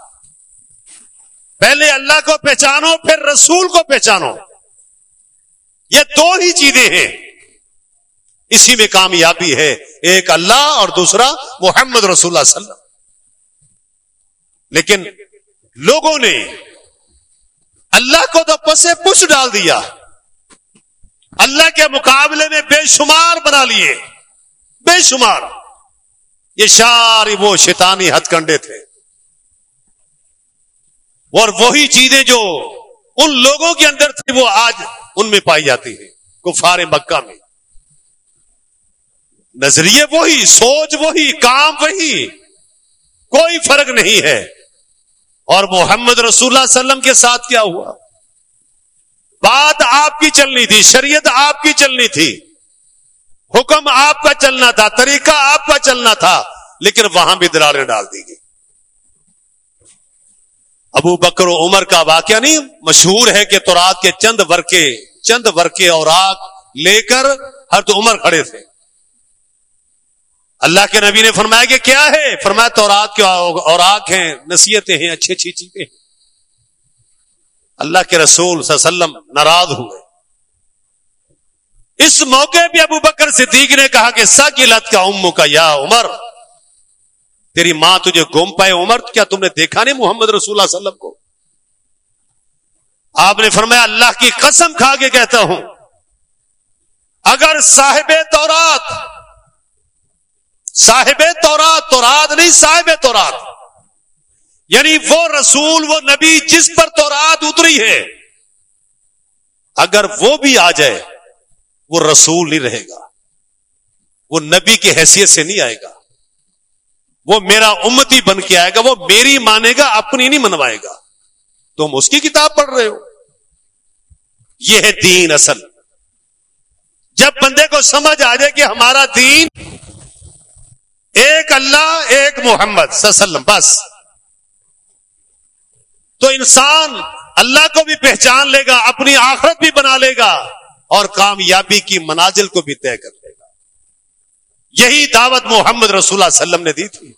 پہلے اللہ کو پہچانو، پھر رسول کو پہچانو۔ یہ دو ہی چیزیں ہیں۔ اسی میں کامیابی ہے، ایک اللہ اور دوسرا محمد رسول اللہ صلی اللہ لیکن لوگوں نے اللہ کو تو پسے پش ڈال دیا۔ اللہ کے مقابلے میں بے شمار بنا لیے۔ بے شمار۔ یہ شار وہ شیطانی ہتھ کنڈے تھے۔ اور وہی چیزیں جو ان لوگوں کے اندر تھی، وہ آج ان میں پائی جاتی ہیں۔ کفار مکہ میں۔ نظریے وہی، سوچ وہی، کام وہی۔ کوئی فرق نہیں ہے۔ اور محمد رسول اللہ علیہ وسلم کے ساتھ کیا ہوا؟ بات آپ کی چلنی تھی، شریعت آپ کی چلنی تھی۔ حکم آپ کا چلنا تھا، طریقہ آپ کا چلنا تھا، لیکن وہاں بھی دراریں ڈال دی گئی۔ ابو بکر و عمر کا واقعہ نہیں، مشہور ہے کہ تورات کے چند ورکے چند ورکے اور آگ لے کر ہر تو عمر کھڑے تھے۔ اللہ کے نبی نے فرمایا کہ کیا ہے؟ فرمایا تورات کے اور آگ ہیں، نصیحتیں ہیں، اچھی اچھی چیزیں اللہ کے رسول صلی اللہ علیہ وسلم ناراض ہوئے۔ اس موقع پہ ابو بکر صدیق نے کہا کہ سکلت کا ام کا یا عمر، تیری ماں تجھے گم پائے۔ عمر کیا تم نے دیکھا نہیں محمد رسول اللہ علیہ وسلم کو؟ آپ نے فرمایا، اللہ کی قسم کھا کے کہتا ہوں، اگر صاحب تورات صاحب تورات تورات نہیں، صاحب تورات۔ یعنی وہ رسول، وہ نبی جس پر تورات اتری ہے، اگر وہ بھی آ جائے، وہ رسول نہیں رہے گا۔ وہ نبی کی حیثیت سے نہیں آئے گا۔ وہ میرا امتی بن کے آئے گا، وہ میری مانے گا، اپنی نہیں منوائے گا۔ تم اس کی کتاب پڑھ رہے ہو۔ یہ ہے دین اصل۔ جب بندے کو سمجھ آ جائے کہ ہمارا دین ایک اللہ، ایک محمد وسلم، بس۔ تو انسان اللہ کو بھی پہچان لے گا، اپنی آخرت بھی بنا لے گا اور کامیابی کی منازل کو بھی طے کر لے گا۔ یہی دعوت محمد رسول اللہ علیہ وسلم نے دی تھی۔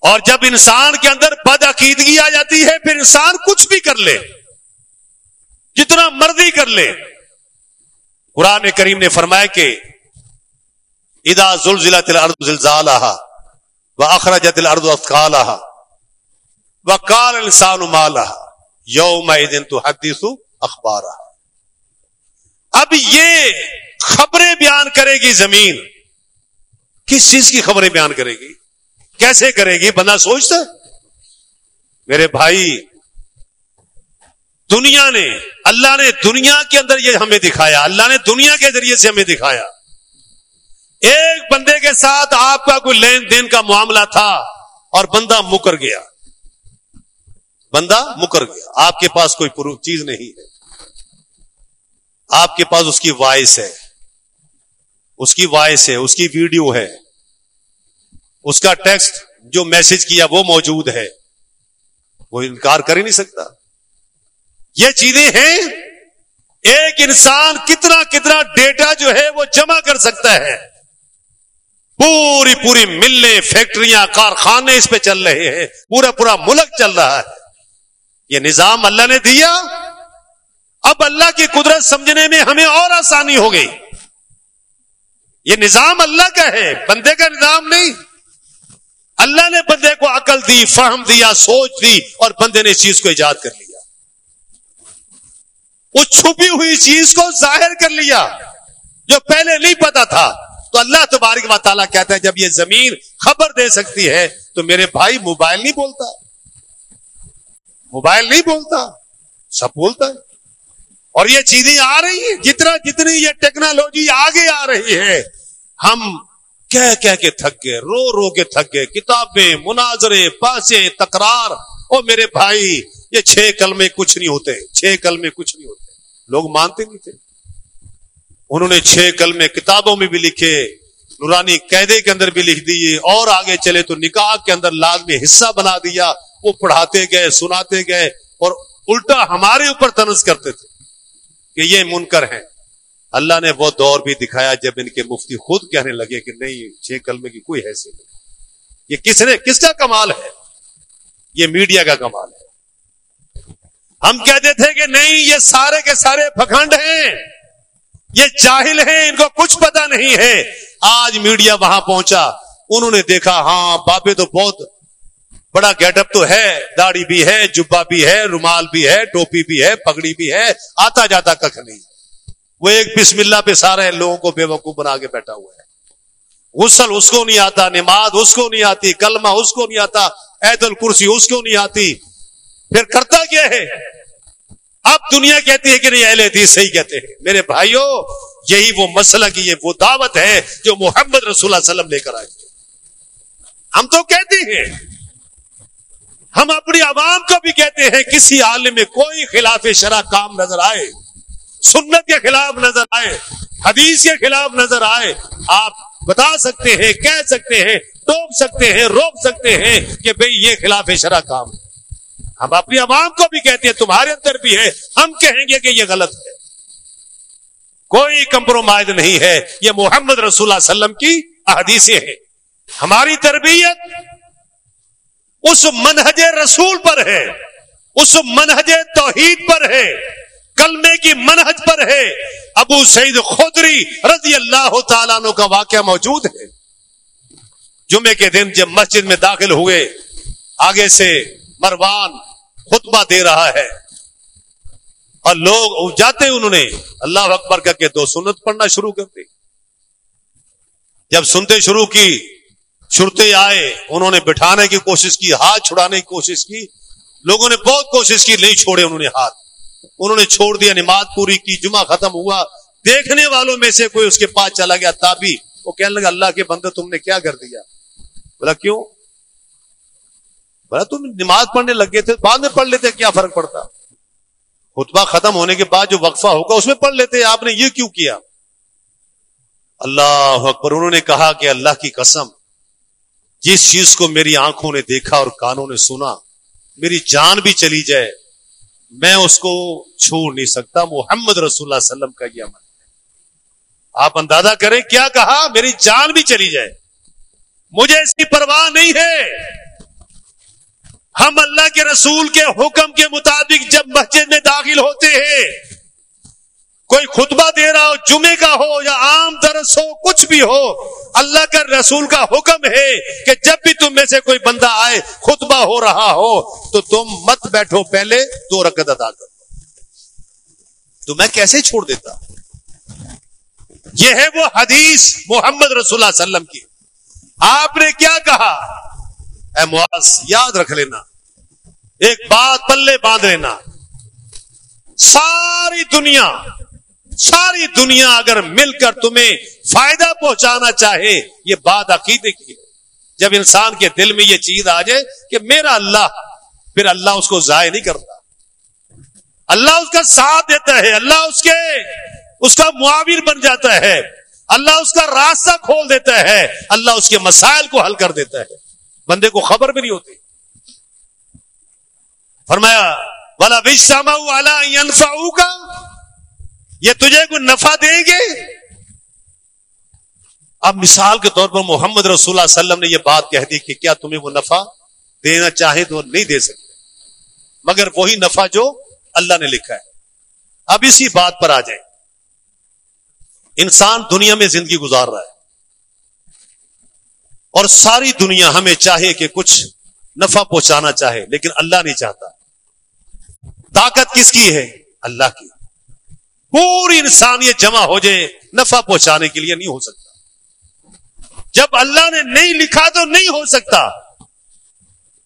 اور جب انسان کے اندر بد عقیدگی آ جاتی ہے، پھر انسان کچھ بھی کر لے، جتنا مرضی کر لے۔ قرآن کریم نے فرمایا کہ ادا زلزلہ تل ارد زلزال و اخراج تل ارد افقال انسان مالا یوم دن تو حدیث اخبار اب یہ خبریں بیان کرے گی زمین۔ کس چیز کی خبریں بیان کرے گی؟ کیسے کرے گی؟ بندہ سوچتا میرے بھائی، دنیا نے، اللہ نے دنیا کے اندر یہ ہمیں دکھایا۔ اللہ نے دنیا کے ذریعے سے ہمیں دکھایا۔ ایک بندے کے ساتھ آپ کا کوئی لین دین کا معاملہ تھا اور بندہ مکر گیا۔ بندہ مکر گیا۔ آپ کے پاس کوئی پروف چیز نہیں ہے۔ آپ کے پاس اس کی وائس ہے۔ اس کی وائس ہے، اس کی ویڈیو ہے۔ اس کا ٹیکسٹ جو میسج کیا وہ موجود ہے۔ وہ انکار کر ہی نہیں سکتا۔ یہ چیزیں ہیں۔ ایک انسان کتنا کتنا ڈیٹا جو ہے وہ جمع کر سکتا ہے۔ پوری پوری ملیں، فیکٹریاں، کارخانے اس پہ چل رہے ہیں۔ پورا پورا ملک چل رہا ہے۔ یہ نظام اللہ نے دیا۔ اب اللہ کی قدرت سمجھنے میں ہمیں اور آسانی ہو گئی۔ یہ نظام اللہ کا ہے، بندے کا نظام نہیں۔ اللہ نے بندے کو عقل دی، فہم دیا سوچ دی اور بندے نے اس چیز کو ایجاد کر لیا۔ اس چھپی ہوئی چیز کو ظاہر کر لیا، جو پہلے نہیں پتا تھا۔ تو اللہ تبارک و تعالیٰ کہتا ہے، جب یہ زمین خبر دے سکتی ہے تو میرے بھائی موبائل نہیں بولتا۔ موبائل نہیں بولتا سب بولتا ہے۔ اور یہ چیزیں آ رہی ہیں، جتنا جتنی یہ ٹیکنالوجی آگے آ رہی ہے، ہم کہہ کہہ کے تھک گئے، رو رو کے تھک گئے۔ کتابیں، مناظرے پاسے تکرار۔ او میرے بھائی، یہ چھ کل میں کچھ نہیں ہوتے، چھ کل میں کچھ نہیں ہوتے۔ لوگ مانتے نہیں تھے۔ انہوں نے چھ کل میں کتابوں میں بھی لکھے، نورانی قیدے کے اندر بھی لکھ دیے، اور آگے چلے تو نکاح کے اندر لازمی حصہ بنا دیا۔ وہ پڑھاتے گئے، سناتے گئے اور الٹا ہمارے اوپر تنز کرتے تھے کہ یہ منکر ہیں۔ اللہ نے وہ دور بھی دکھایا جب ان کے مفتی خود کہنے لگے کہ نہیں، چھ کلمے کی کوئی حیثیت نہیں۔ یہ کس نے، کس کا کمال ہے؟ یہ میڈیا کا کمال ہے۔ ہم کہتے تھے کہ نہیں، یہ سارے کے سارے پکھنڈ ہیں۔ یہ چاہل ہیں، ان کو کچھ پتا نہیں ہے۔ آج میڈیا وہاں پہنچا، انہوں نے دیکھا ہاں بابے تو بہت بڑا گیٹ اپ تو ہے، داڑھی بھی ہے جبا بھی ہے، رومال بھی ہے، ٹوپی بھی ہے، پگڑی بھی ہے، آتا جاتا ککھ نہیں۔ وہ ایک بسم اللہ پہ سارے لوگوں کو بے وقوف بنا کے بیٹھا ہوا ہے۔ غسل اس کو نہیں آتا، نماز اس کو نہیں آتی، کلمہ اس کو نہیں آتا عید الکرسی اس کو نہیں آتی۔ پھر کرتا کیا ہے؟ اب دنیا کہتی ہے کہ نہیں، اہل حدیث صحیح کہتے ہیں۔ میرے بھائیوں یہی وہ مسئلہ کی یہ وہ دعوت ہے جو محمد رسول اللہ علیہ وسلم لے کر آئے۔ ہم تو کہتے ہیں ہم اپنی عوام کو بھی کہتے ہیں کسی عالم میں کوئی خلاف شرح کام نظر آئے، سنت کے خلاف نظر آئے، حدیث کے خلاف نظر آئے، آپ بتا سکتے ہیں، کہہ سکتے ہیں، ٹوک سکتے ہیں، روک سکتے ہیں کہ بھئی یہ خلاف شرح کام ہے۔ ہم اپنی عوام کو بھی کہتے ہیں، تمہارے اندر بھی ہے، ہم کہیں گے کہ یہ غلط ہے۔ کوئی کمپرومائز نہیں ہے، یہ محمد رسول اللہ علیہ وسلم کی احادیثیں ہیں۔ ہماری تربیت اس منہج رسول پر ہے، اس منہج توحید پر ہے، کلمے کی منہج پر ہے۔ ابو سعید خدری رضی اللہ تعالیٰ عنہ کا واقعہ موجود ہے۔ جمعے کے دن جب مسجد میں داخل ہوئے، آگے سے مروان خطبہ دے رہا ہے۔ اور لوگ جاتے انہوں نے اللہ اکبر کر کے دو سنت پڑھنا شروع کر دی۔ جب سنتے شروع کی چھڑتے آئے، انہوں نے بٹھانے کی کوشش کی، ہاتھ چھڑانے کی کوشش کی۔ لوگوں نے بہت کوشش کی، نہیں چھوڑے انہوں نے ہاتھ۔ انہوں نے چھوڑ دیا، نماز پوری کی، جمعہ ختم ہوا۔ دیکھنے والوں میں سے کوئی اس کے پاس چلا گیا، تابی۔ وہ کہنے لگا، اللہ کے بندے، تم نے کیا کر دیا؟ بولا، کیوں؟ بولا، تم نماز پڑھنے لگے تھے، بعد میں پڑھ لیتے، کیا فرق پڑتا؟ خطبہ ختم ہونے کے بعد جو وقفہ ہوگا، اس میں پڑھ لیتے، آپ نے یہ کیوں کیا؟ اللہ اکبر، انہوں نے کہا کہ اللہ کی قسم جس چیز کو میری آنکھوں نے دیکھا اور کانوں نے سنا، میری جان بھی چلی جائے، میں اس کو چھوڑ نہیں سکتا۔ محمد رسول اللہ علیہ وسلم کا یہ عمل ہے۔ آپ اندازہ کریں کیا کہا؟ میری جان بھی چلی جائے۔ مجھے اس کی پرواہ نہیں ہے۔ ہم اللہ کے رسول کے حکم کے مطابق جب مسجد میں داخل ہوتے ہیں کوئی خطبہ دے رہا ہو، جمعے کا ہو یا عام درس ہو، کچھ بھی ہو، اللہ کا رسول کا حکم ہے کہ جب بھی تم میں سے کوئی بندہ آئے، خطبہ ہو رہا ہو، تو تم مت بیٹھو، پہلے دو رکعت ادا کر تو میں کیسے چھوڑ دیتا؟ یہ ہے وہ حدیث محمد رسول اللہ علیہ وسلم کی۔ آپ نے کیا کہا؟ اے معاذ، یاد رکھ لینا۔ ایک بات پلے باندھ لینا۔ ساری دنیا ساری دنیا اگر مل کر تمہیں فائدہ پہنچانا چاہے، یہ بات عقیدے کی ہے۔ جب انسان کے دل میں یہ چیز آ جائے کہ میرا اللہ، پھر اللہ اس کو ضائع نہیں کرتا۔ اللہ اس کا ساتھ دیتا ہے، اللہ اس کے، اس کا معاور بن جاتا ہے۔ اللہ اس کا راستہ کھول دیتا ہے۔ اللہ اس کے مسائل کو حل کر دیتا ہے۔ بندے کو خبر بھی نہیں ہوتی۔ فرمایا والا وشام والا کا یہ تجھے کوئی نفع دیں گے؟ اب مثال کے طور پر محمد رسول اللہ علیہ وسلم نے یہ بات کہہ دی کہ کیا تمہیں وہ نفع دینا چاہے تو نہیں دے سکتے۔ مگر وہی نفع جو اللہ نے لکھا ہے۔ اب اسی بات پر آ جائیں۔ انسان دنیا میں زندگی گزار رہا ہے۔ اور ساری دنیا ہمیں چاہے کہ کچھ نفع پہنچانا چاہے، لیکن اللہ نہیں چاہتا۔ طاقت کس کی ہے؟ اللہ کی۔ پوری انسان یہ جمع ہو جائے، نفع پہنچانے کے لیے نہیں ہو سکتا۔ جب اللہ نے نہیں لکھا تو نہیں ہو سکتا۔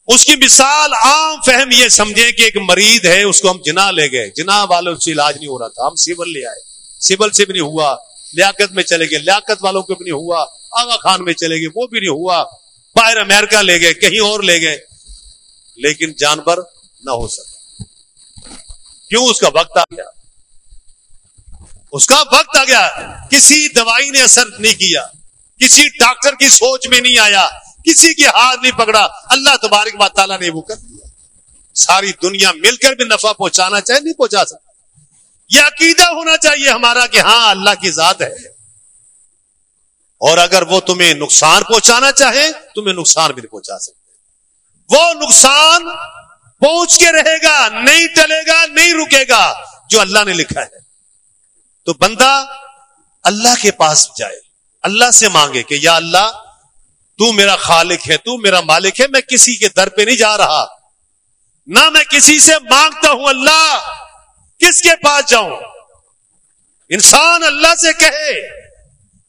اس کی مثال عام فہم یہ سمجھے کہ ایک مریض ہے، اس کو ہم جنا لے گئے۔ جنا والوں سے علاج نہیں ہو رہا تھا۔ ہم سیول لے آئے۔ سیول سے بھی نہیں ہوا۔ لیاقت میں چلے گئے۔ لیاقت والوں کو بھی نہیں ہوا۔ آغا خان میں چلے گئے۔ وہ بھی نہیں ہوا۔ باہر امریکہ لے گئے، کہیں اور لے گئے۔ لیکن جانور نہ ہو سکا۔ کیوں اس کا وقت آ گیا؟ اس کا وقت آ گیا۔ کسی دوائی نے اثر نہیں کیا۔ کسی ڈاکٹر کی سوچ میں نہیں آیا۔ کسی کی ہاتھ نہیں پکڑا۔ اللہ تبارک بات تعالیٰ نے وہ کر دیا۔ ساری دنیا مل کر بھی نفع پہنچانا چاہے، نہیں پہنچا سکتا۔ یہ عقیدہ ہونا چاہیے ہمارا کہ ہاں اللہ کی ذات ہے۔ اور اگر وہ تمہیں نقصان پہنچانا چاہے، تمہیں نقصان بھی نہیں پہنچا سکتے وہ نقصان پہنچ کے رہے گا، نہیں ٹلے گا، نہیں رکے گا، جو اللہ نے لکھا ہے۔ تو بندہ اللہ کے پاس جائے، اللہ سے مانگے کہ یا اللہ، تو میرا خالق ہے، تو میرا مالک ہے، میں کسی کے در پہ نہیں جا رہا۔ نہ میں کسی سے مانگتا ہوں اللہ، کس کے پاس جاؤں؟ انسان اللہ سے کہے،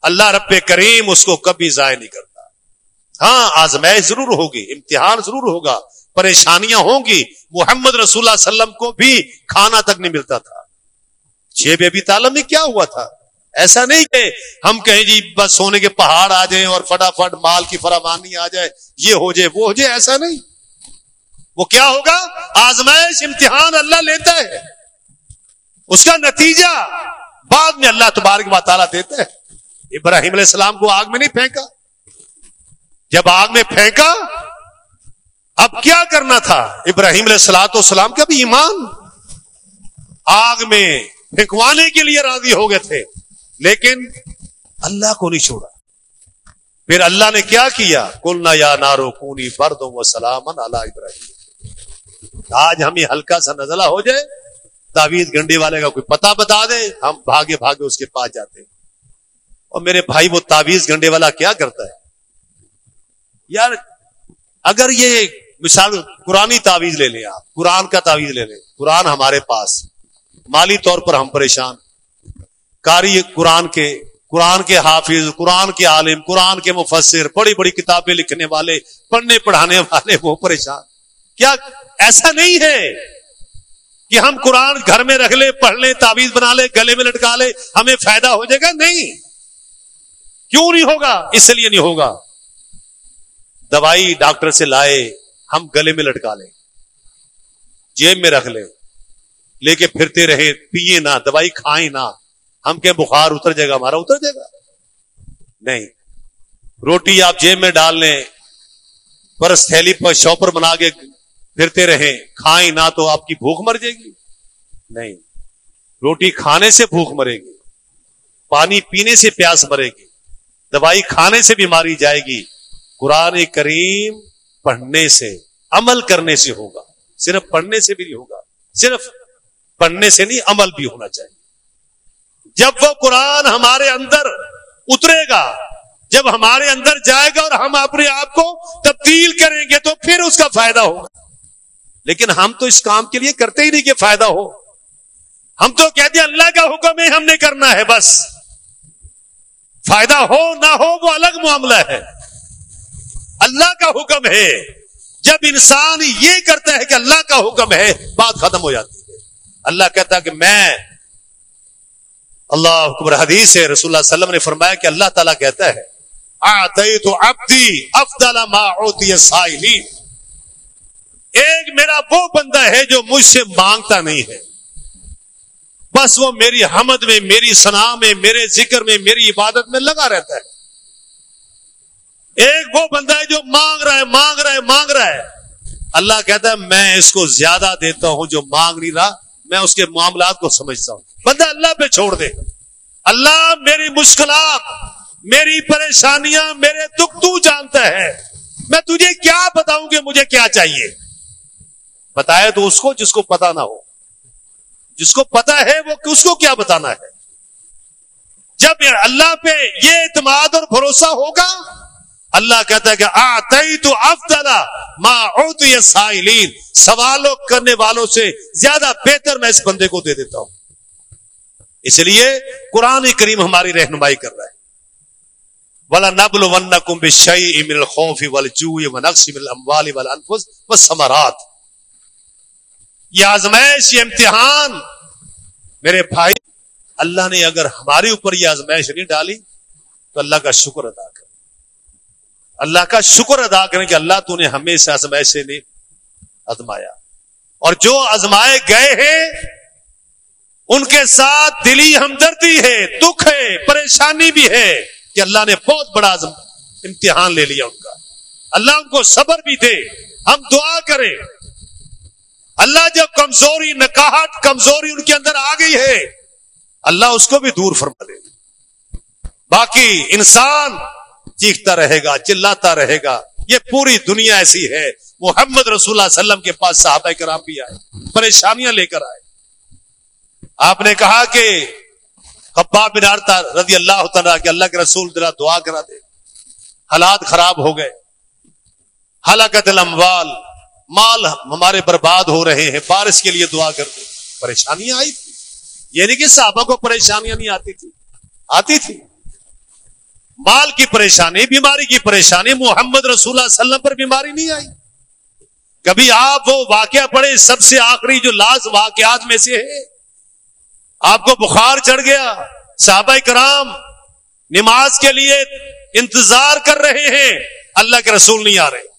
اللہ رب کریم اس کو کبھی ضائع نہیں کرتا۔ ہاں آزمائش ضرور ہوگی، امتحان ضرور ہوگا، پریشانیاں ہوں گی، محمد رسول اللہ علیہ وسلم کو بھی کھانا تک نہیں ملتا تھا۔ چھ ابھی تعلق میں کیا ہوا تھا؟ ایسا نہیں کہ ہم کہیں جی بس سونے کے پہاڑ آ جائیں اور فٹافٹ مال کی فراوانی آ جائے، یہ ہو جائے، وہ ہو جائے، ایسا نہیں۔ وہ کیا ہوگا؟ آزمائش امتحان اللہ لیتا ہے۔ اس کا نتیجہ بعد میں اللہ تبارک و تعالیٰ دیتا ہے۔ ابراہیم علیہ السلام کو آگ میں نہیں پھینکا۔ جب آگ میں پھینکا، اب کیا کرنا تھا؟ ابراہیم علیہ السلاط والسلام کا بھی ایمان۔ آگ میں پھینکوانے کے لیے راضی ہو گئے تھے، لیکن اللہ کو نہیں چھوڑا۔ پھر اللہ نے کیا کیا؟ کلنا یا نارو کونی برد و سلامن اللہ ابراہیم۔ آج ہمیں ہلکا سا نزلہ ہو جائے تعویذ گنڈی والے کا کوئی پتہ بتا دے، ہم بھاگے بھاگے اس کے پاس جاتے ہیں۔ اور میرے بھائی وہ تعویذ گنڈے والا کیا کرتا ہے؟ یار، اگر یہ مثال قرآن تعویذ لے لیں آپ، قرآن کا تعویذ لے لیں۔ قرآن ہمارے پاس مالی طور پر ہم پریشان کاری قرآن کے قرآن کے حافظ، قرآن کے عالم، قرآن کے مفسر، بڑی بڑی کتابیں لکھنے والے، پڑھنے پڑھانے والے وہ پریشان۔ کیا ایسا نہیں ہے کہ ہم قرآن گھر میں رکھ لیں، پڑھ لیں، تعویذ بنا لیں، گلے میں لٹکا لیں، ہمیں فائدہ ہو جائے گا؟ نہیں۔ کیوں نہیں ہوگا؟ اس لیے نہیں ہوگا۔ دوائی ڈاکٹر سے لائے، ہم گلے میں لٹکا لیں، جیب میں رکھ لیں۔ لے کے پھرتے رہے پیے نہ، دوائی کھائیں نہ۔ ہم کے بخار اتر جائے گا، ہمارا اتر جائے گا؟ نہیں۔ روٹی آپ جیب میں ڈال لیں، پرس تھیلی پر شاپر بنا کے پھرتے رہیں، کھائیں نہ تو آپ کی بھوک مر جائے گی۔ نہیں۔ روٹی کھانے سے بھوک مرے گی، پانی پینے سے پیاس مرے گی، دوائی کھانے سے بیماری جائے گی۔ قرآن کریم پڑھنے سے، عمل کرنے سے ہوگا۔ صرف پڑھنے سے بھی نہیں ہوگا، صرف پڑھنے سے نہیں، عمل بھی ہونا چاہیے۔ جب وہ قرآن ہمارے اندر اترے گا، جب ہمارے اندر جائے گا اور ہم اپنے آپ کو تبدیل کریں گے تو پھر اس کا فائدہ ہوگا۔ لیکن ہم تو اس کام کے لیے کرتے ہی نہیں کہ فائدہ ہو۔ ہم تو کہتے ہیں اللہ کا حکم ہے، ہم نے کرنا ہے، بس۔ فائدہ ہو، نہ ہو، وہ الگ معاملہ ہے۔ اللہ کا حکم ہے۔ جب انسان یہ کرتا ہے کہ اللہ کا حکم ہے، بات ختم ہو جاتی۔ ہے اللہ کہتا کہ میں اللہ حکمر حدیث ہے رسول اللہ علیہ وسلم نے فرمایا کہ اللہ تعالیٰ کہتا ہے آتے تو ابدی افدال ما ہوتی ایک میرا وہ بندہ ہے جو مجھ سے مانگتا نہیں ہے۔ بس وہ میری حمد میں، میری سنا میں، میرے ذکر میں، میری عبادت میں لگا رہتا ہے۔ ایک وہ بندہ ہے جو مانگ رہا ہے، مانگ رہا ہے، مانگ رہا ہے۔ اللہ کہتا ہے، میں اس کو زیادہ دیتا ہوں جو مانگ نہیں رہا۔ میں اس کے معاملات کو سمجھتا ہوں۔ بندہ اللہ پہ چھوڑ دے۔ اللہ میری مشکلات، میری پریشانیاں، میرے دکھ تو جانتا ہے۔ میں تجھے کیا بتاؤں گے مجھے کیا چاہیے؟ بتایا تو اس کو جس کو پتا نہ ہو۔ جس کو پتا ہے وہ اس کو کیا بتانا ہے؟ جب اللہ پہ یہ اعتماد اور بھروسہ ہوگا اللہ کہتا ہے کہ آئی تو افدلا ماں سائلین۔ سوالوں کرنے والوں سے زیادہ بہتر میں اس بندے کو دے دیتا ہوں۔ اس لیے قرآن کریم ہماری رہنمائی کر رہا ہے۔ ولا نبل ون کم شعی امل خوف ول اموال و یہ آزمائش، یہ امتحان۔ میرے بھائی، اللہ نے اگر ہمارے اوپر یہ آزمائش نہیں ڈالی تو اللہ کا شکر ادا کر اللہ کا شکر ادا کریں کہ اللہ تو نے ہمیں اس آزمائش سے نہیں ازمایا اور جو ازمائے گئے ہیں، ان کے ساتھ دلی ہمدردی ہے، دکھ ہے، پریشانی بھی ہے کہ اللہ نے بہت بڑا امتحان لے لیا ان کا۔ اللہ ان کو صبر بھی دے، ہم دعا کریں۔ اللہ جو کمزوری نکاہٹ کمزوری ان کے اندر آ گئی ہے، اللہ اس کو بھی دور فرما دے باقی انسان چیختا رہے گا، چلاتا رہے گا۔ یہ پوری دنیا ایسی ہے۔ محمد رسول اللہ علیہ وسلم کے پاس صحابہ کرام بھی آئے، پریشانیاں لے کر آئے۔ آپ نے کہا کہ بنارتا رضی اللہ تعالیٰ کہ اللہ کے رسول دلا دعا کرا دے۔ حالات خراب ہو گئے۔ حالانکہ اموال مال ہمارے برباد ہو رہے ہیں بارش کے لیے دعا کر کرتے پریشانیاں آئی تھی یہ نہیں کہ صحابہ کو پریشانیاں نہیں آتی تھی آتی تھی مال کی پریشانی، بیماری کی پریشانی، محمد رسول اللہ علیہ وسلم پر بیماری نہیں آئی۔ کبھی آپ وہ واقعہ پڑھے سب سے آخری جو لاس واقعات میں سے ہے۔ آپ کو بخار چڑھ گیا، صحابہ کرام نماز کے لیے انتظار کر رہے ہیں، اللہ کے رسول نہیں آ رہے۔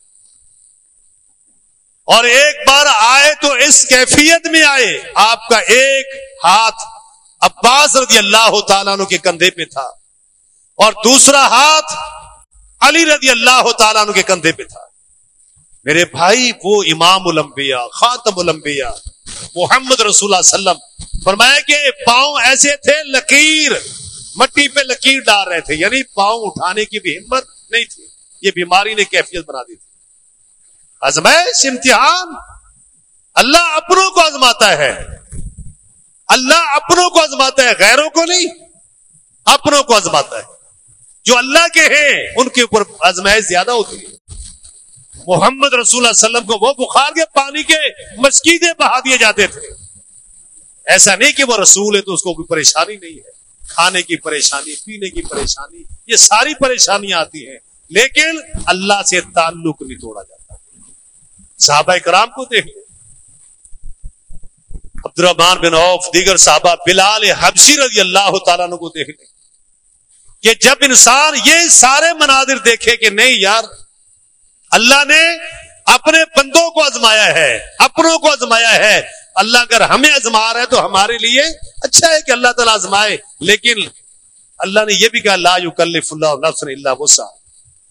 اور ایک بار آئے تو اس کیفیت میں آئے، آپ کا ایک ہاتھ عباس رضی اللہ تعالیٰ عنہ کے کندھے پہ تھا۔ اور دوسرا ہاتھ علی رضی اللہ تعالیٰ عنہ کے کندھے پہ تھا۔ میرے بھائی، وہ امام الانبیاء، خاتم الانبیاء، محمد رسول اللہ علیہ وسلم۔ فرمایا کہ پاؤں ایسے تھے، لکیر، مٹی پہ لکیر ڈال رہے تھے۔ یعنی پاؤں اٹھانے کی بھی ہمت نہیں تھی۔ یہ بیماری نے کیفیت بنا دی تھی۔ ازمائش امتحان۔ اللہ اپنوں کو آزماتا ہے۔ اللہ اپنوں کو آزماتا ہے، غیروں کو نہیں، اپنوں کو آزماتا ہے۔ جو اللہ کے ہیں، ان کے اوپر آزمائش زیادہ ہوتی ہے۔ محمد رسول اللہ علیہ وسلم کو وہ بخار کے پانی کے مسکیدیں بہا دیے جاتے تھے۔ ایسا نہیں کہ وہ رسول ہے تو اس کو کوئی پریشانی نہیں ہے۔ کھانے کی پریشانی، پینے کی پریشانی، یہ ساری پریشانیاں آتی ہیں۔ لیکن اللہ سے تعلق نہیں توڑا جاتا۔ صحابہ کرام کو دیکھ عبد الرحمان بن عوف، دیگر صحابہ بلال حبشی رضی اللہ تعالیٰ کو دیکھ لیں۔ کہ جب انسان یہ سارے مناظر دیکھے کہ نہیں یار، اللہ نے اپنے بندوں کو آزمایا ہے، اپنوں کو آزمایا ہے۔ اللہ اگر ہمیں آزما رہا ہے تو ہمارے لیے اچھا ہے کہ اللہ تعالیٰ آزمائے۔ لیکن اللہ نے یہ بھی کہا، لا یکلف اللہ نفس اللہ وسع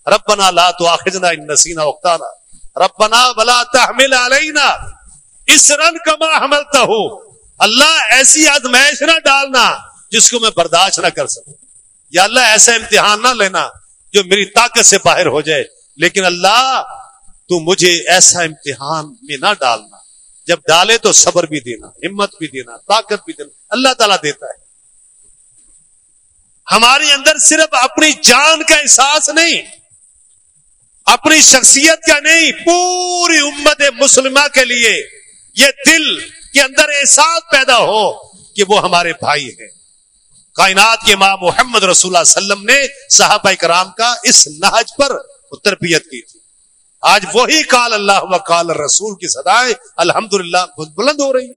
ربنا لا تو آخنا نسینا وقتانا ربنا بلا تحمل علینا اس رن کما حملتا اللہ ایسی آزمائش نہ ڈالنا جس کو میں برداشت نہ کر سکوں۔ یا اللہ ایسا امتحان نہ لینا جو میری طاقت سے باہر ہو جائے۔ لیکن اللہ، تو مجھے ایسا امتحان میں نہ ڈالنا۔ جب ڈالے تو صبر بھی دینا، ہمت بھی دینا، طاقت بھی دینا۔ اللہ تعالیٰ دیتا ہے۔ ہمارے اندر صرف اپنی جان کا احساس نہیں، اپنی شخصیت کا نہیں، پوری امت مسلمہ کے لیے یہ دل کے اندر احساس پیدا ہو کہ وہ ہمارے بھائی ہیں۔ کائنات کے ماں محمد رسول اللہ علیہ وسلم نے صحابہ کرام کا اس نہج پر تربیت کی تھی۔ آج وہی کال اللہ و کال رسول کی سدائے الحمد للہ بلند ہو رہی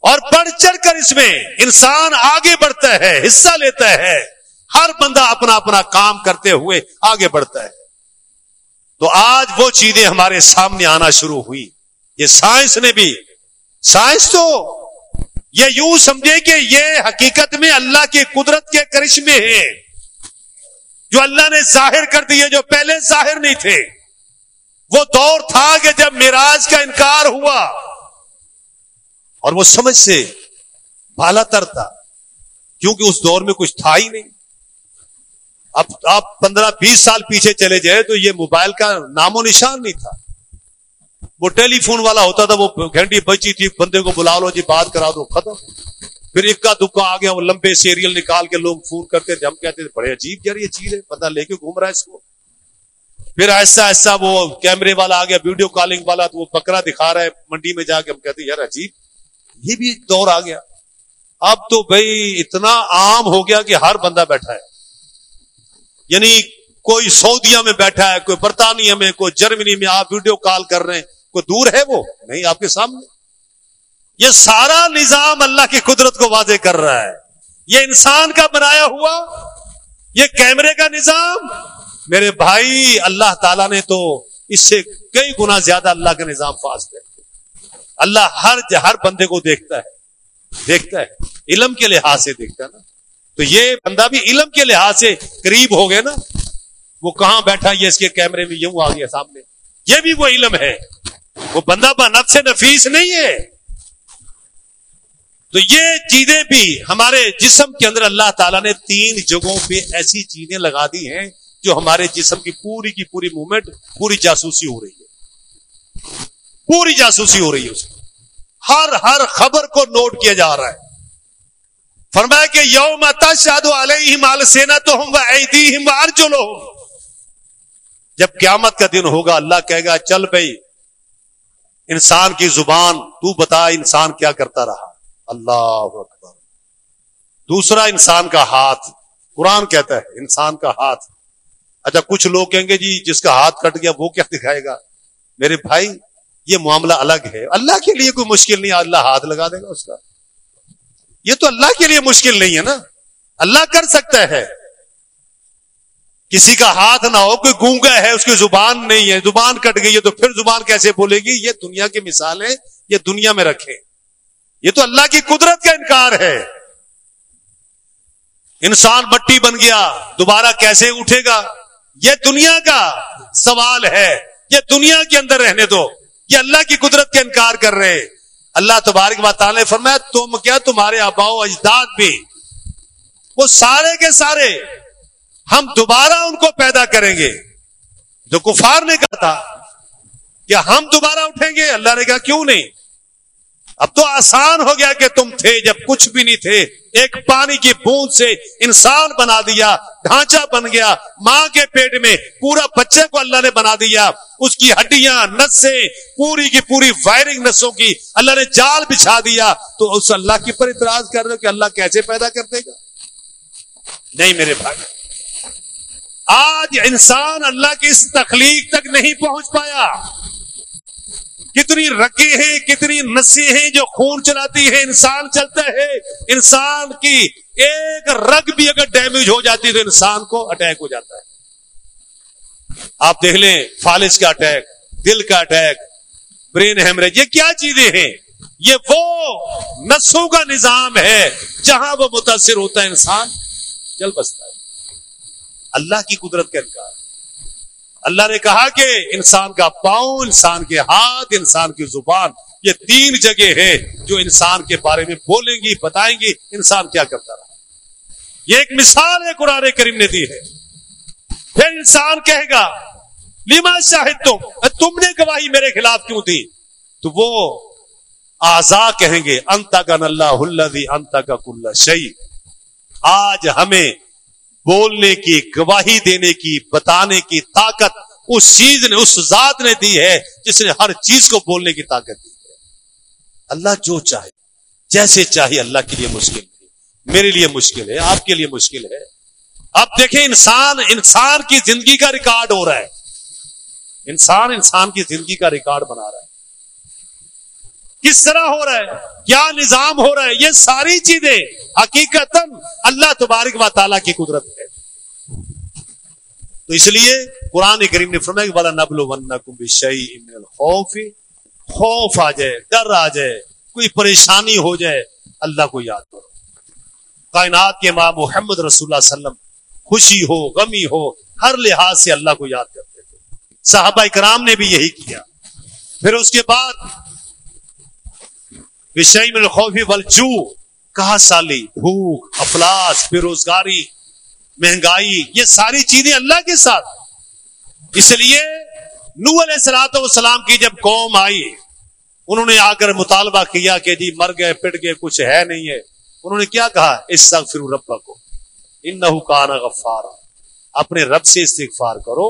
اور بڑھ چڑھ کر اس میں انسان آگے بڑھتا ہے، حصہ لیتا ہے۔ ہر بندہ اپنا اپنا کام کرتے ہوئے آگے بڑھتا ہے۔ تو آج وہ چیزیں ہمارے سامنے آنا شروع ہوئی۔ یہ سائنس نے بھی، سائنس تو یہ یوں سمجھے کہ یہ حقیقت میں اللہ کی قدرت کے کرشمے ہیں۔ جو اللہ نے ظاہر کر دیے، جو پہلے ظاہر نہیں تھے۔ وہ دور تھا کہ جب میراج کا انکار ہوا۔ اور وہ سمجھ سے بالا تر تھا، کیونکہ اس دور میں کچھ تھا ہی نہیں۔ اب آپ پندرہ بیس سال پیچھے چلے جائے تو یہ موبائل کا نام و نشان نہیں تھا۔ وہ ٹیلی فون والا ہوتا تھا، وہ گھنٹی بچی تھی، بندے کو بلا لو جی بات کرا دو، ختم۔ پھر اکا دکا آ گیا، وہ لمبے سیریل نکال کے لوگ فون کرتے تھے۔ ہم کہتے تھے، بڑے عجیب یار، یہ چیز ہے، پتہ لے کے گھوم رہا ہے اس کو۔ پھر ایسا ایسا وہ کیمرے والا آ گیا، ویڈیو کالنگ والا، تو وہ بکرا دکھا رہا ہے منڈی میں جا کے۔ ہم کہتے یار، عجیب۔ یہ بھی دور آ گیا۔ اب تو بھائی، اتنا عام ہو گیا کہ ہر بندہ بیٹھا ہے۔ یعنی کوئی سعودیہ میں بیٹھا ہے، کوئی برطانیہ میں، کوئی جرمنی میں آپ ویڈیو کال کر رہے ہیں۔ کوئی دور ہے وہ؟ نہیں، آپ کے سامنے۔ یہ سارا نظام اللہ کی قدرت کو واضح کر رہا ہے۔ یہ انسان کا بنایا ہوا، یہ کیمرے کا نظام۔ میرے بھائی، اللہ تعالیٰ نے تو اس سے کئی گنا زیادہ اللہ کا نظام فاس دے اللہ ہر ہر بندے کو دیکھتا ہے دیکھتا ہے۔ علم کے لحاظ سے دیکھتا ہے نا۔ تو یہ بندہ بھی علم کے لحاظ سے قریب ہو گئے نا۔ وہ کہاں بیٹھا، یہ اس کے کیمرے میں یوں آ گیا سامنے۔ یہ بھی وہ علم ہے۔ وہ بندہ نفس نفیس نہیں ہے۔ تو یہ چیزیں بھی ہمارے جسم کے اندر اللہ تعالیٰ نے تین جگہوں پہ ایسی چیزیں لگا دی ہیں جو ہمارے جسم کی پوری کی پوری موومنٹ، پوری جاسوسی ہو رہی ہے۔ پوری جاسوسی ہو رہی ہے اس کی۔ ہر ہر خبر کو نوٹ کیا جا رہا ہے۔ فرمایا کہ یوم تشہد علیہم سینا تو ہوں گا ایدیہم ارجلہم۔ جب قیامت کا دن ہوگا، اللہ کہے گا، چل بھائی انسان کی زبان، تو بتا انسان کیا کرتا رہا۔ اللہ اکبر۔ دوسرا انسان کا ہاتھ۔ قرآن کہتا ہے، انسان کا ہاتھ۔ اچھا کچھ لوگ کہیں گے جی جس کا ہاتھ کٹ گیا، وہ کیا دکھائے گا؟ میرے بھائی، یہ معاملہ الگ ہے۔ اللہ کے لیے کوئی مشکل نہیں، اللہ ہاتھ لگا دے گا اس کا۔ یہ تو اللہ کے لیے مشکل نہیں ہے نا۔ اللہ کر سکتا ہے۔ کسی کا ہاتھ نہ ہو، کوئی گونگا ہے، اس کی زبان نہیں ہے، زبان کٹ گئی ہے تو پھر زبان کیسے بولے گی؟ یہ دنیا کی مثال ہے یہ دنیا میں رکھے یہ تو اللہ کی قدرت کا انکار ہے۔ انسان مٹی بن گیا، دوبارہ کیسے اٹھے گا؟ یہ دنیا کا سوال ہے۔ یہ دنیا کے اندر رہنے دو۔ یہ اللہ کی قدرت کا انکار کر رہے اللہ تبارک بات تعالیٰ فرمایا، تم کیا تمہارے آباؤ اجداد بھی؟ وہ سارے کے سارے ہم دوبارہ ان کو پیدا کریں گے۔ جو کفار نے کہا تھا کہ ہم دوبارہ اٹھیں گے، اللہ نے کہا کیوں نہیں؟ اب تو آسان ہو گیا کہ تم تھے جب کچھ بھی نہیں تھے۔ ایک پانی کی بوند سے انسان بنا دیا، ڈھانچہ بن گیا۔ ماں کے پیٹ میں پورا بچے کو اللہ نے بنا دیا۔ اس کی ہڈیاں، نسیں، پوری کی پوری وائرنگ نسوں کی اللہ نے جال بچھا دیا۔ تو اس اللہ کی پر اعتراض کر رہے ہو کہ اللہ کیسے پیدا کر دے گا؟ نہیں میرے بھائی۔ آج انسان اللہ کی اس تخلیق تک نہیں پہنچ پایا۔ کتنی رگے ہیں، کتنی نسیں ہیں جو خون چلاتی ہے انسان چلتا ہے۔ انسان کی ایک رگ بھی اگر ڈیمیج ہو جاتی ہے تو انسان کو اٹیک ہو جاتا ہے۔ آپ دیکھ لیں، فالج کا اٹیک دل کا اٹیک برین ہیمریج یہ کیا چیزیں ہیں؟ یہ وہ نسوں کا نظام ہے جہاں وہ متاثر ہوتا ہے انسان۔ جل بستا ہے۔ اللہ کی قدرت کا انکار۔ اللہ نے کہا کہ انسان کا پاؤں، انسان کے ہاتھ، انسان کی زبان، یہ تین جگہ ہے جو انسان کے بارے میں بولیں گی، بتائیں گی، انسان کیا کرتا رہا۔ یہ ایک مثال ہے، قرآن کریم نے دی ہے۔ پھر انسان کہے گا لیما شاہد تم تم نے گواہی میرے خلاف کیوں دی؟ تو وہ آزا کہیں گے انتا کا اللہ انتا کا کل شہید آج ہمیں بولنے کی، گواہی دینے کی، بتانے کی طاقت اس چیز نے، اس ذات نے دی ہے جس نے ہر چیز کو بولنے کی طاقت دی ہے۔ اللہ جو چاہے، جیسے چاہے اللہ کے لیے مشکل نہیں میرے لیے مشکل ہے، آپ کے لیے مشکل ہے۔ اب دیکھیں، انسان انسان کی زندگی کا ریکارڈ ہو رہا ہے۔ انسان انسان کی زندگی کا ریکارڈ بنا رہا ہے۔ کس طرح ہو رہا ہے؟ کیا نظام ہو رہا ہے؟ یہ ساری چیزیں حقیقت اللہ تبارک و تعالیٰ کی قدرت ہے۔ تو اس لیے قرآن کریم نے فرمایا بلا نبل خوف خوف آ جائے، ڈر آ جائے، کوئی پریشانی ہو جائے، اللہ کو یاد کرو۔ کائنات کے ماں محمد رسول اللہ وسلم خوشی ہو، غمی ہو، ہر لحاظ سے اللہ کو یاد کرتے تھے۔ صحابہ کرام نے بھی یہی کیا۔ پھر اس کے بعد وشئی میں خوفی بلچو کہا سالی، بھوک، افلاس، بے روزگاری، مہنگائی، یہ ساری چیزیں اللہ کے ساتھ. اس لیے نو علیہ سلاط والسلام کی جب قوم آئی، انہوں نے آ کر مطالبہ کیا کہ جی مر گئے، پٹ گئے، کچھ ہے نہیں ہے، انہوں نے کیا کہا؟ اس پھر ربا کو ان نہ کانا غفار اپنے رب سے استغفار کرو،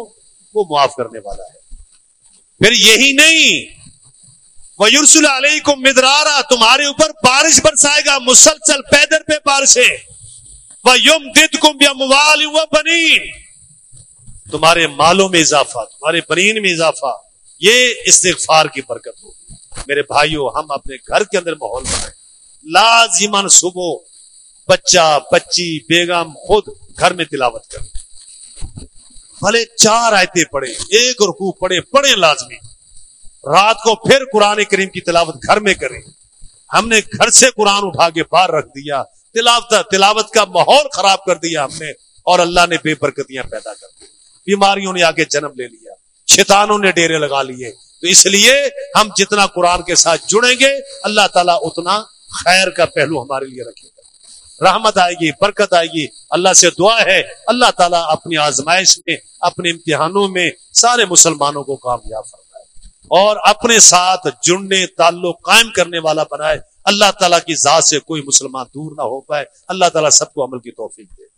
وہ معاف کرنے والا ہے۔ پھر یہی نہیں یورسل علیہ کو مدرارا، تمہارے اوپر بارش برسائے گا، مسلسل پیدر پہ بارشیں وہ یوم دد کم یا موال بنی تمہارے مالوں میں اضافہ، تمہارے بنین میں اضافہ۔ یہ استغفار کی برکت ہوگی۔ میرے بھائیوں ہم اپنے گھر کے اندر ماحول بنائیں لازمن صبح بچہ، بچی، بیگم، خود گھر میں تلاوت کریں۔ بھلے چار آیتیں پڑھے ایک رکوع پڑھے پڑھے لازمی۔ رات کو پھر قرآن کریم کی تلاوت گھر میں کریں۔ ہم نے گھر سے قرآن اٹھا کے باہر رکھ دیا۔ تلاوت تلاوت کا ماحول خراب کر دیا ہم نے اور اللہ نے بے برکتیاں پیدا کر دی۔ بیماریوں نے آگے جنم لے لیا۔ شیطانوں نے ڈیرے لگا لیے۔ تو اس لیے ہم جتنا قرآن کے ساتھ جڑیں گے، اللہ تعالیٰ اتنا خیر کا پہلو ہمارے لیے رکھے گا۔ رحمت آئے گی، برکت آئے گی۔ اللہ سے دعا ہے۔ اللہ تعالیٰ اپنی آزمائش میں، اپنے امتحانوں میں سارے مسلمانوں کو کامیاب فرمائے۔ اور اپنے ساتھ جڑنے تعلق قائم کرنے والا بنائے اللہ تعالیٰ کی ذات سے کوئی مسلمان دور نہ ہو پائے اللہ تعالیٰ سب کو عمل کی توفیق دے۔